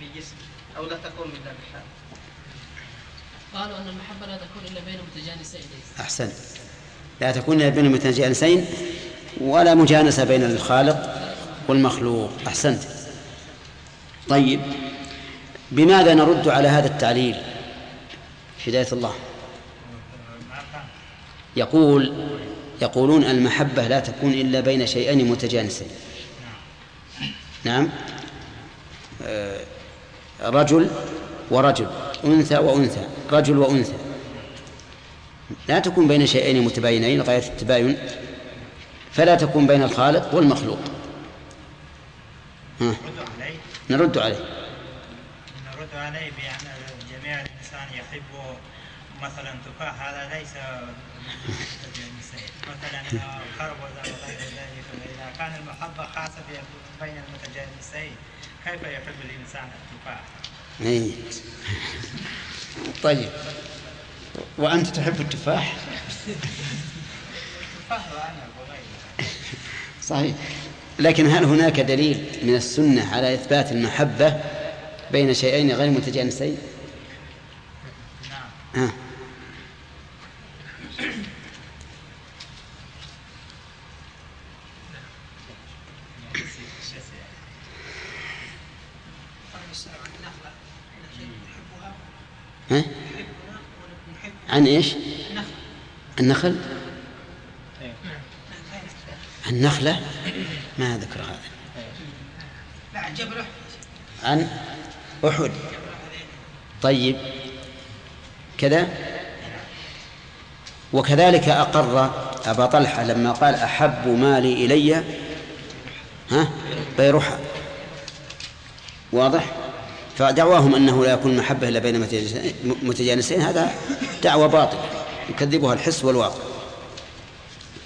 بجسم أو لا تقوم إلا بحال. قالوا أن المحبة لا تكون إلا بين متجانسين. أحسن لا تكون بين المتجانسين ولا مجانسة بين الخالق والمخلوق. أحسنت. طيب بماذا نرد على هذا التعليل؟ هداية الله. يقول يقولون المحبة لا تكون إلا بين شيئين متجانسين. نعم. آه، رجل ورجل أنثى وأنثى رجل وأنثى. لا تكون بين شيئين متباينين غاية التباين فلا تكون بين الخالق والمخلوق. ها. عليه؟ نرد عليه. نرد عليه بأن جميع الإنسان يحب مثلا تفاح هذا ليس مثلا خربزة وغير ذلك. فإذا كان المحبة خاصة بين المتجانسين كيف يحب الإنسان التفاح؟ إيه. طيب. وأنت تحب التفاح؟ صحيح. لكن هل هناك دليل من السنة على إثبات المحبة بين شيئين غير متجانسين؟ نعم. ها؟ عن إيش؟ النخل. النخلة؟ ما ذكر هذا. عن أحد. طيب. كذا. وكذلك أقر أبا طلحة لما قال أحب مالي إلي. ها؟ بيرحى واضح؟ فدعواهم أنه لا يكون محبة إلا بين متجانسين هذا دعوة باطلة يكذبها الحس والواقع.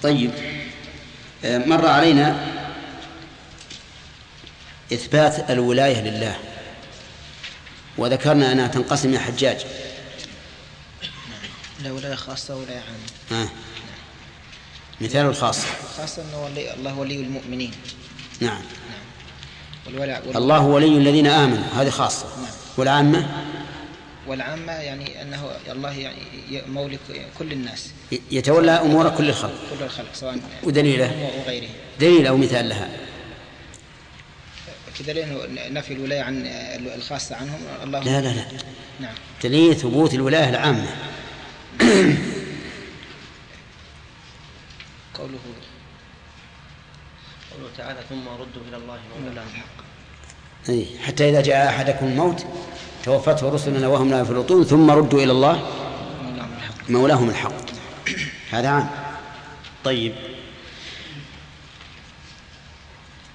طيب آه، مر علينا إثبات الولاية لله. وذكرنا أنها تنقسم إلى حجاج. لا ولاية خاصة ولاية عامة. آه. مثال الخاص. خاصة أنه الله ولي المؤمنين. نعم. الله ولي الذين آمنوا هذه خاصة. نعم. والعامة؟ والعامة يعني أنه الله يعني مولي كل الناس. يتولى أمور كل الخلق. كل الخلق سواء ودليله؟ هم وغيرهم دليل أو مثال لها؟ لأنه نفي الولاية عن الخاصة عنهم الله لا لا لا. نعم. دليل ثبوت الولاية العامة. قوله قوله تعالى ثم ردوا إلى الله مولاهم الحق أي حتى إذا جاء أحدكم الموت توفته رسلنا وهم لا يفرطون ثم ردوا إلى الله مولاهم الحق. هذا عام. طيب.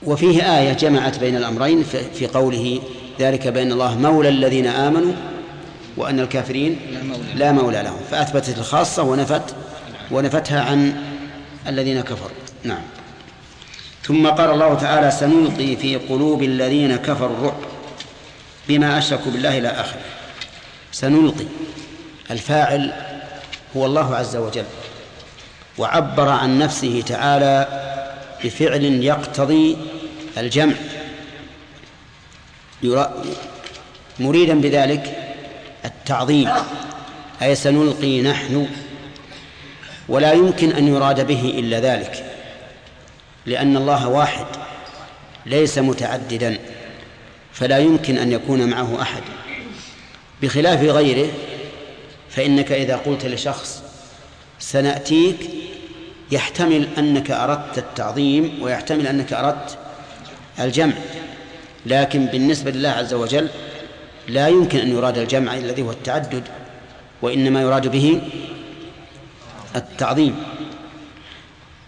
وفيه آية جمعت بين الأمرين في- قوله ذلك بأن الله مولى الذين آمنوا وأن الكافرين. لا مولى لهم. فأثبتت الخاصة ونفت ونفتها عن الذين كفروا. نعم. ثم قال الله تعالى سنلقي في قلوب الذين كفروا الرعب بما أشركوا بالله إلى آخره. سنلقي. الفاعل هو الله عز وجل وعبر عن نفسه تعالى بفعل يقتضي الجمع. مريدا بذلك التعظيم أي سنلقي نحن ولا يمكن أن يراد به إلا ذلك. لأن الله واحد ليس متعددا فلا يمكن أن يكون معه أحد. بخلاف غيره فإنك إذا قلت لشخص سنأتيك يحتمل أنك أردت التعظيم ويحتمل أنك أردت الجمع. لكن بالنسبة لله عز وجل لا يمكن أن يراد الجمع الذي هو التعدد وإنما يراد به التعظيم.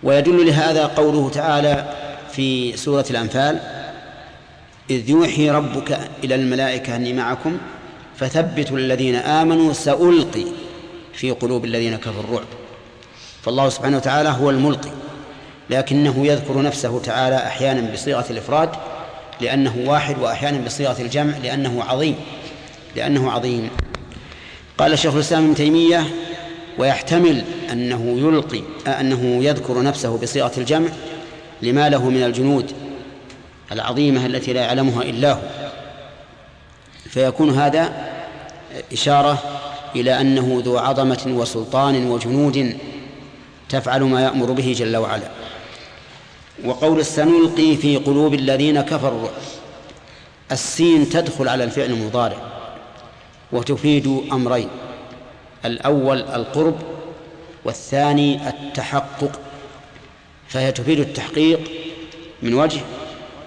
ويدل لهذا قوله تعالى في سورة الأنفال إذ يوحي ربك إلى الملائكة أني معكم فثبتوا الذين آمنوا سألقي في قلوب الذين كفروا الرعب. فالله سبحانه وتعالى هو الملقي لكنه يذكر نفسه تعالى أحيانا بصيغة الإفراد لأنه واحد وأحيانا بصيغة الجمع لأنه عظيم لأنه عظيم. قال شيخ الإسلام ابن تيمية ويحتمل أنه يلقي أنه يذكر نفسه بصيغة الجمع لما له من الجنود العظيمة التي لا يعلمها إلا هو. فيكون هذا إشارة إلى أنه ذو عظمة وسلطان وجنود تفعل ما يأمر به جل وعلا. وقول سنلقي في قلوب الذين كفروا السين تدخل على الفعل المضارع وتفيد أمرين. الأول القرب والثاني التحقق فهي تفيد التحقيق من وجه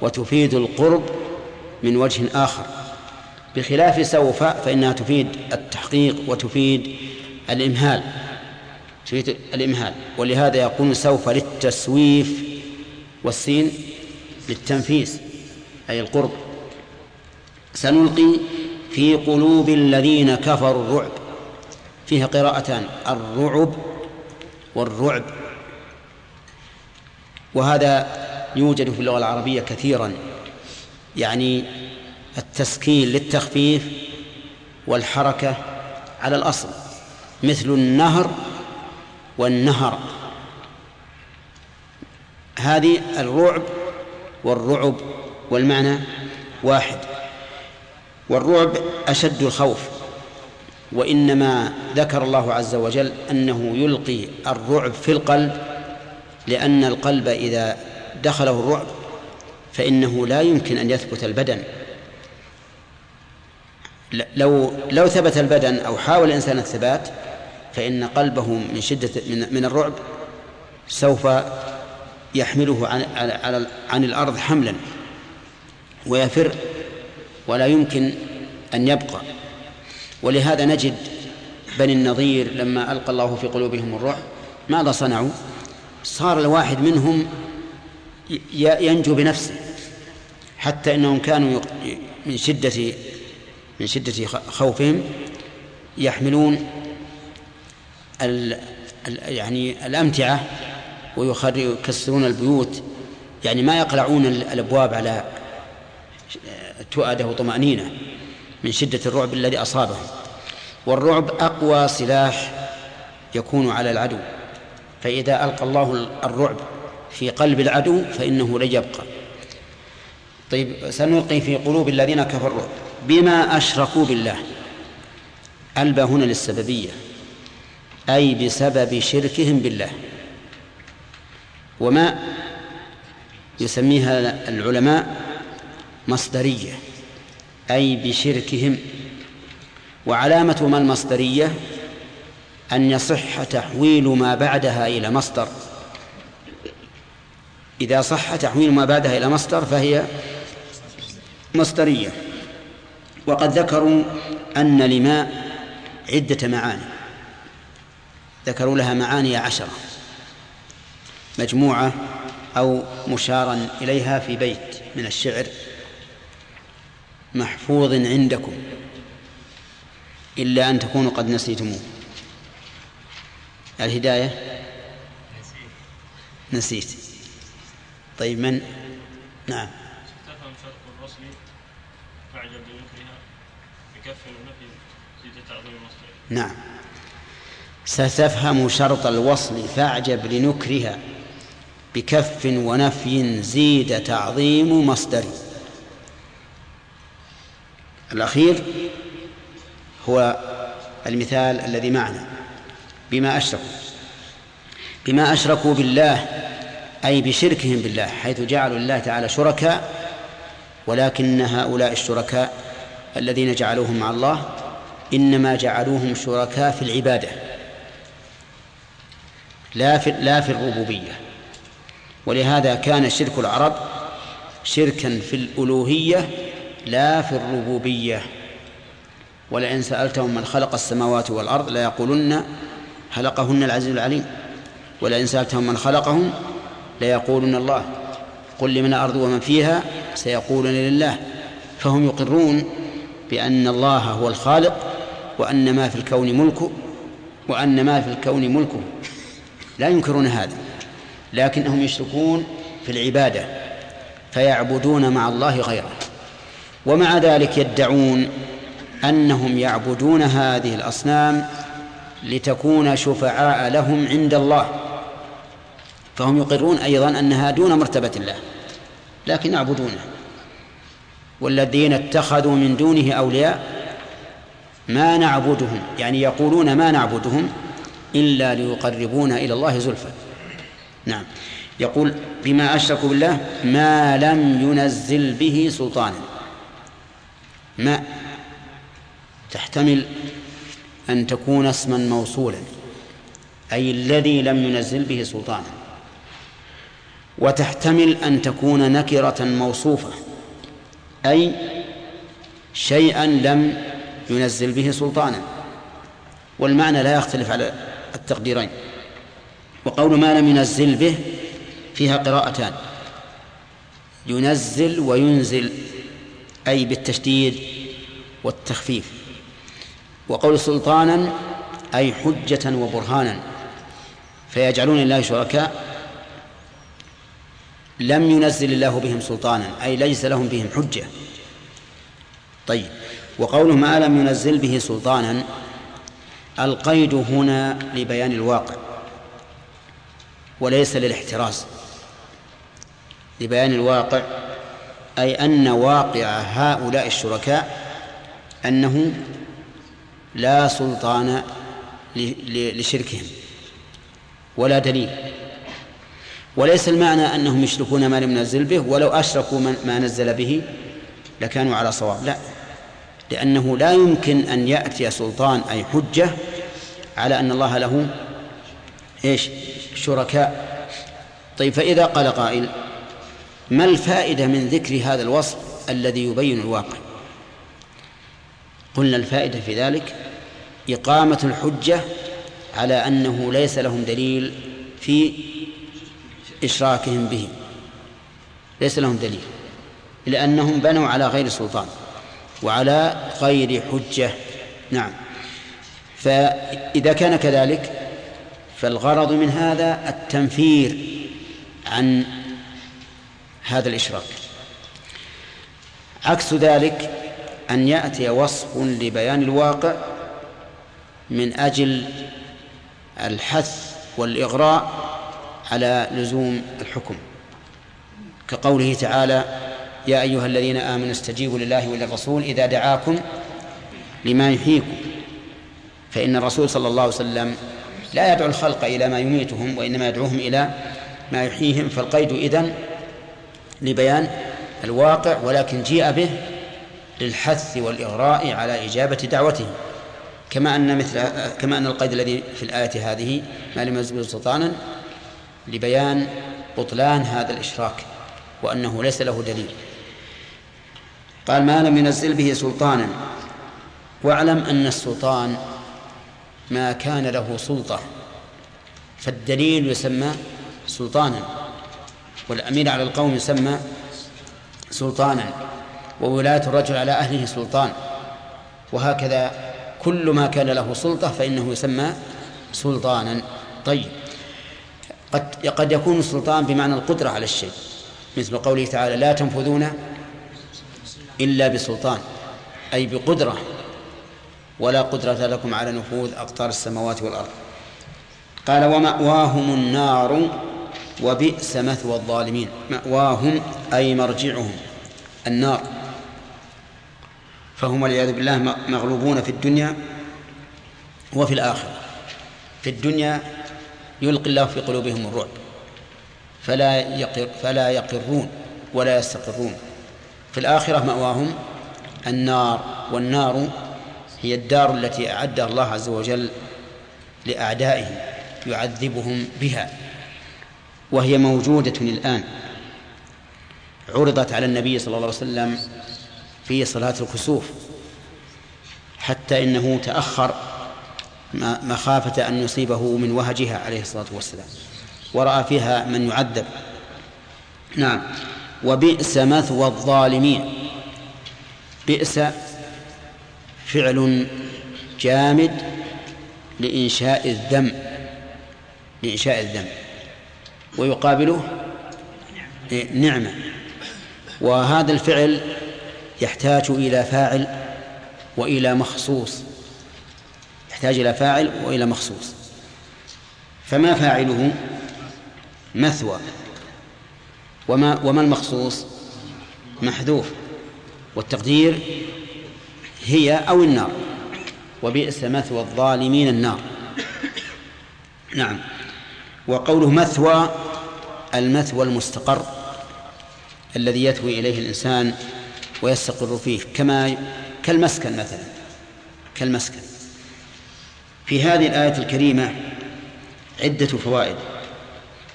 وتفيد القرب من وجه آخر. بخلاف سوف فإنها تفيد التحقيق وتفيد الإمهال تفيد الإمهال. ولهذا يقول سوف للتسويف والسين للتنفيس أي القرب. سنلقي في قلوب الذين كفروا الرعب فيها قراءتان الرعب والرعب. وهذا يوجد في اللغة العربية كثيرا. يعني التسكين للتخفيف والحركة على الأصل مثل النهر والنهر. هذه الرعب والرعب والمعنى واحد. والرعب أشد الخوف. وإنما ذكر الله عز وجل أنه يلقي الرعب في القلب لأن القلب إذا دخله الرعب فإنه لا يمكن أن يثبت البدن. لو لو ثبت البدن أو حاول الإنسان الثبات فإن قلبه من شدة من, من الرعب سوف يحمله عن, عن, عن الأرض حملا ويفر ولا يمكن أن يبقى. ولهذا نجد بني النضير لما ألقى الله في قلوبهم الرعب ماذا صنعوا؟ صار الواحد منهم ينجو بنفسه حتى إنهم كانوا من شدة من شدة خوفهم يحملون ال يعني الأمتعة ويكسرون البيوت يعني ما يقلعون الأبواب على تؤده وطمانينه من شدة الرعب الذي أصابهم. والرعب أقوى سلاح يكون على العدو. فإذا ألقى الله الرعب في قلب العدو فإنه لن يبقى. طيب سنلقي في قلوب الذين كفروا. بما أشركوا بالله. ألبى هنا للسببية. أي بسبب شركهم بالله. وما يسميها العلماء مصدرية. أي بشركهم. وعلامة ما المصدرية أن يصح تحويل ما بعدها إلى مصدر. إذا صح تحويل ما بعدها إلى مصدر فهي مصدرية. وقد ذكروا أن لماء عدة معاني. ذكروا لها معاني عشرة. مجموعة أو مشارا إليها في بيت من الشعر. محفوظ عندكم إلا أن تكونوا قد نسيتموه. الهداية؟ نسيت. طيب من؟ نعم. تفهم شرط الرسل فاعجب بذكرها بكف النفي زيد تعظيم المصدر نعم. ستفهم شرط الوصل فاعجب لنكرها بكف ونفي زيد تعظيم مصدر الأخير هو المثال الذي معنا. بما أشركوا. بما أشركوا بالله أي بشركهم بالله حيث جعلوا الله تعالى شركاء ولكن هؤلاء الشركاء الذين جعلوهم مع الله إنما جعلوهم شركاء في العبادة لا في لا في الربوبية. ولهذا كان شرك العرب شركا في الألوهية لا في الربوبية. ولئن سألتهم من خلق السماوات والأرض ليقولن خلقهن العزيز العليم. ولئن سألتهم من خلقهم ليقولن الله. قل لمن الأرض ومن فيها سيقولون لله. فهم يقرون بأن الله هو الخالق وأن ما في الكون ملكه وأن ما في الكون ملكه. لا ينكرون هذا لكنهم يشركون في العبادة فيعبدون مع الله غيره. ومع ذلك يدعون أنهم يعبدون هذه الأصنام لتكون شفعاء لهم عند الله. فهم يقرون أيضا أنها دون مرتبة الله لكن يعبدونه والذين اتخذوا من دونه أولياء ما نعبدهم يعني يقولون ما نعبدهم إلا ليقربونا إلى الله زلفى. نعم. يقول بما أشركوا بالله ما لم ينزل به سلطانا. ما تحتمل أن تكون اسما موصولا أي الذي لم ينزل به سلطانا. وتحتمل أن تكون نكرة موصوفة أي شيئا لم ينزل به سلطانا. والمعنى لا يختلف على التقديرين. وقول ما لم ينزل به فيها قراءتان ينزل وينزل أي بالتشديد والتخفيف. وقول سلطانا أي حجة وبرهانا. فيجعلون الله شركاء. لم ينزل الله بهم سلطانا أي ليس لهم بهم حجة. طيب وقوله ما لم ينزل به سلطانا؟ القيد هنا لبيان الواقع. وليس للاحتراز. لبيان الواقع أي أن واقع هؤلاء الشركاء أنه لا سلطان لشركهم ولا دليل. وليس المعنى أنهم يشركون ما لم ينزل به ولو أشركوا ما نزل به لكانوا على صواب. لا لأنه لا يمكن أن يأتي سلطان أي حجة على أن الله له إيش؟ شركاء. طيب فإذا قال قائل ما الفائدة من ذكر هذا الوصف الذي يبين الواقع؟ قلنا الفائدة في ذلك إقامة الحجة على أنه ليس لهم دليل في إشراكهم به. ليس لهم دليل. لأنهم بنوا على غير سلطان وعلى غير حجة. نعم. فإذا كان كذلك فالغرض من هذا التنفير عن هذا الإشراك عكس ذلك أن يأتي وصف لبيان الواقع من أجل الحث والإغراء على لزوم الحكم. كقوله تعالى يا أيها الذين آمنوا استجيبوا لله وللرسول إذا دعاكم لما يحييكم. فإن الرسول صلى الله عليه وسلم لا يدعو الخلق إلى ما يميتهم وإنما يدعوهم إلى ما يحييهم فالقيد إذن لبيان الواقع ولكن جيء به للحث والإغراء على إجابة دعوته. كما أن مثل كما أن القيد الذي في الآية هذه ما لم يزل سلطانا لبيان بطلان هذا الإشراك وأنه ليس له دليل. قال ما لم ينزل به سلطانا. واعلم أن السلطان ما كان له سلطة فالدليل يسمى سلطانا. والأمير على القوم يسمى سلطانا وولاية الرجل على أهله سلطان. وهكذا كل ما كان له سلطة فإنه يسمى سلطانا. طيب. قد قد يكون السلطان بمعنى القدرة على الشيء مثل قوله تعالى لا تنفذون إلا بسلطان أي بقدرة. ولا قدرة لكم على نفوذ أقطار السماوات والأرض. قال ومأواهم النار وبئس مثوى الظالمين. مأواهم أي مرجعهم. النار. فهم والعياذ بالله مغلوبون في الدنيا وفي الآخرة. في الدنيا يلقي الله في قلوبهم الرعب. فلا يقر فلا يقرون ولا يستقرون. في الآخرة مأواهم النار. والنار هي الدار التي أعدها الله عز وجل لأعدائه يعذبهم بها. وهي موجودة الآن. عرضت على النبي صلى الله عليه وسلم في صلاة الكسوف حتى إنه تأخر مخافة أن يصيبه من وهجها عليه الصلاة والسلام. ورأى فيها من يعذب. نعم. وبئس مثوى الظالمين. بئس فعل جامد لإنشاء الذم لإنشاء الذم. ويقابله نعمة. وهذا الفعل يحتاج إلى فاعل وإلى مخصوص. يحتاج إلى فاعل وإلى مخصوص. فما فاعله؟ مثوى. وما وما المخصوص؟ محذوف. والتقدير هي أو النار. وبئس مثوى الظالمين النار. نعم. وقوله مثوى المثوى المستقر الذي يثوي إليه الإنسان ويستقر فيه كما كالمسكن مثلا كالمسكن. في هذه الآية الكريمة عدة فوائد.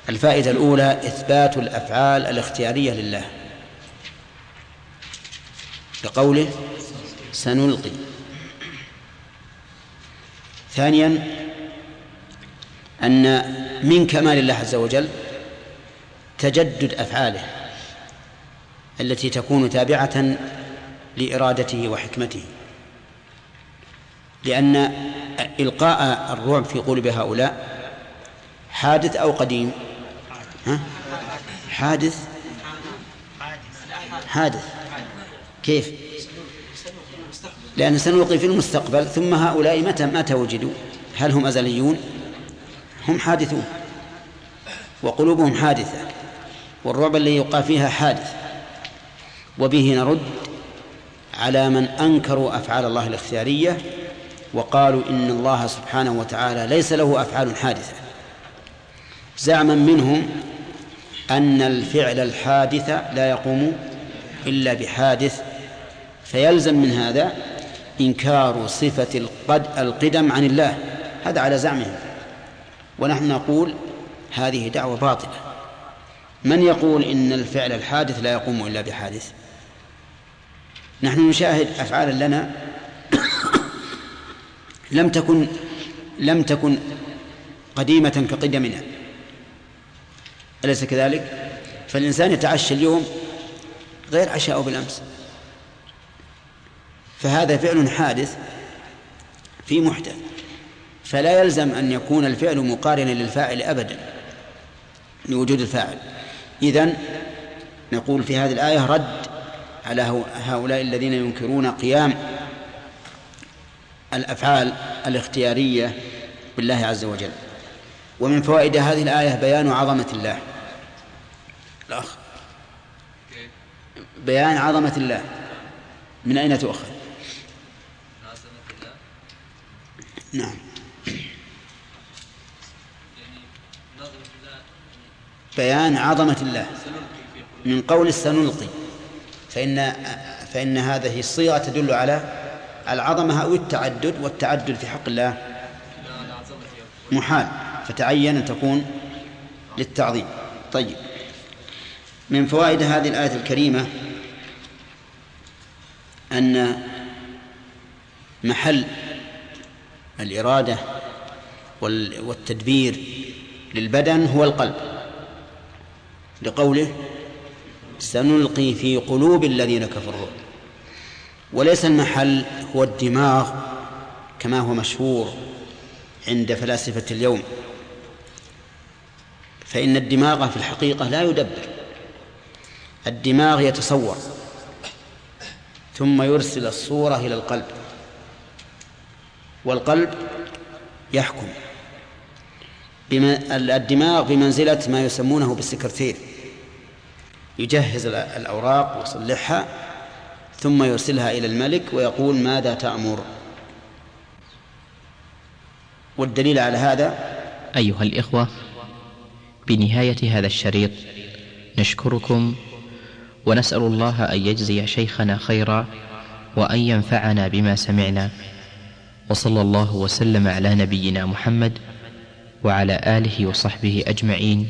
الفائدة الأولى إثبات الأفعال الاختيارية لله. بقوله سنلقي. ثانيا أن من كمال الله عز وجل تجدد أفعاله التي تكون تابعة لإرادته وحكمته. لأن إلقاء الرعب في قلوب هؤلاء حادث أو قديم؟ حادث؟ حادث. كيف؟ لأن سنلقي في المستقبل ثم هؤلاء متى متى وجدوا؟ هل هم أزليون؟ هم حادثون وقلوبهم حادثة والرعب الذي يلقى فيها حادث وبه نرد على من أنكروا أفعال الله الاختيارية وقالوا إن الله سبحانه وتعالى ليس له أفعال حادثة. زعما منهم أن الفعل الحادث لا يقوم إلا بحادث فيلزم من هذا إنكار صفة القد القدم عن الله. هذا على زعمهم. ونحن نقول هذه دعوة باطلة. من يقول إن الفعل الحادث لا يقوم إلا بحادث؟ نحن نشاهد أفعالا لنا لم تكن لم تكن قديمة كقدمنا. أليس كذلك؟ فالإنسان يتعشى اليوم غير عشاءه بالأمس. فهذا فعل حادث في محدث. فلا يلزم أن يكون الفعل مقارنا للفاعل أبدا لوجود الفاعل. إذن نقول في هذه الآية رد على هؤلاء الذين ينكرون قيام الأفعال الاختيارية بالله عز وجل. ومن فوائد هذه الآية بيان عظمة الله. الأخ. بيان عظمة الله. من أين تؤخذ؟ نعم. بيان عظمة الله. من قول سنلقي فإن فإن هذه الصيغة تدل على العظمة أو التعدد والتعدد في حق الله محال. فتعين أن تكون للتعظيم. طيب. من فوائد هذه الآية الكريمة أن محل الإرادة والتدبير للبدن هو القلب. لقوله سنلقي في قلوب الذين كفروا. وليس المحل هو الدماغ كما هو مشهور عند فلاسفة اليوم. فإن الدماغ في الحقيقة لا يدبر. الدماغ يتصور. ثم يرسل الصورة إلى القلب. والقلب يحكم. الدماغ بمنزلة ما يسمونه بالسكرتير. يجهز الأوراق ويصلحها ثم يرسلها إلى الملك ويقول ماذا تأمر. والدليل على هذا؟ أيها الإخوة بنهاية هذا الشريط نشكركم ونسأل الله أن يجزي شيخنا خيرا وأن ينفعنا بما سمعنا. وصلى الله وسلم على نبينا محمد وعلى آله وصحبه أجمعين.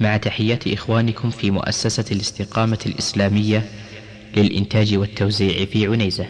مع تحيات إخوانكم في مؤسسة الاستقامة الإسلامية للإنتاج والتوزيع في عنيزة.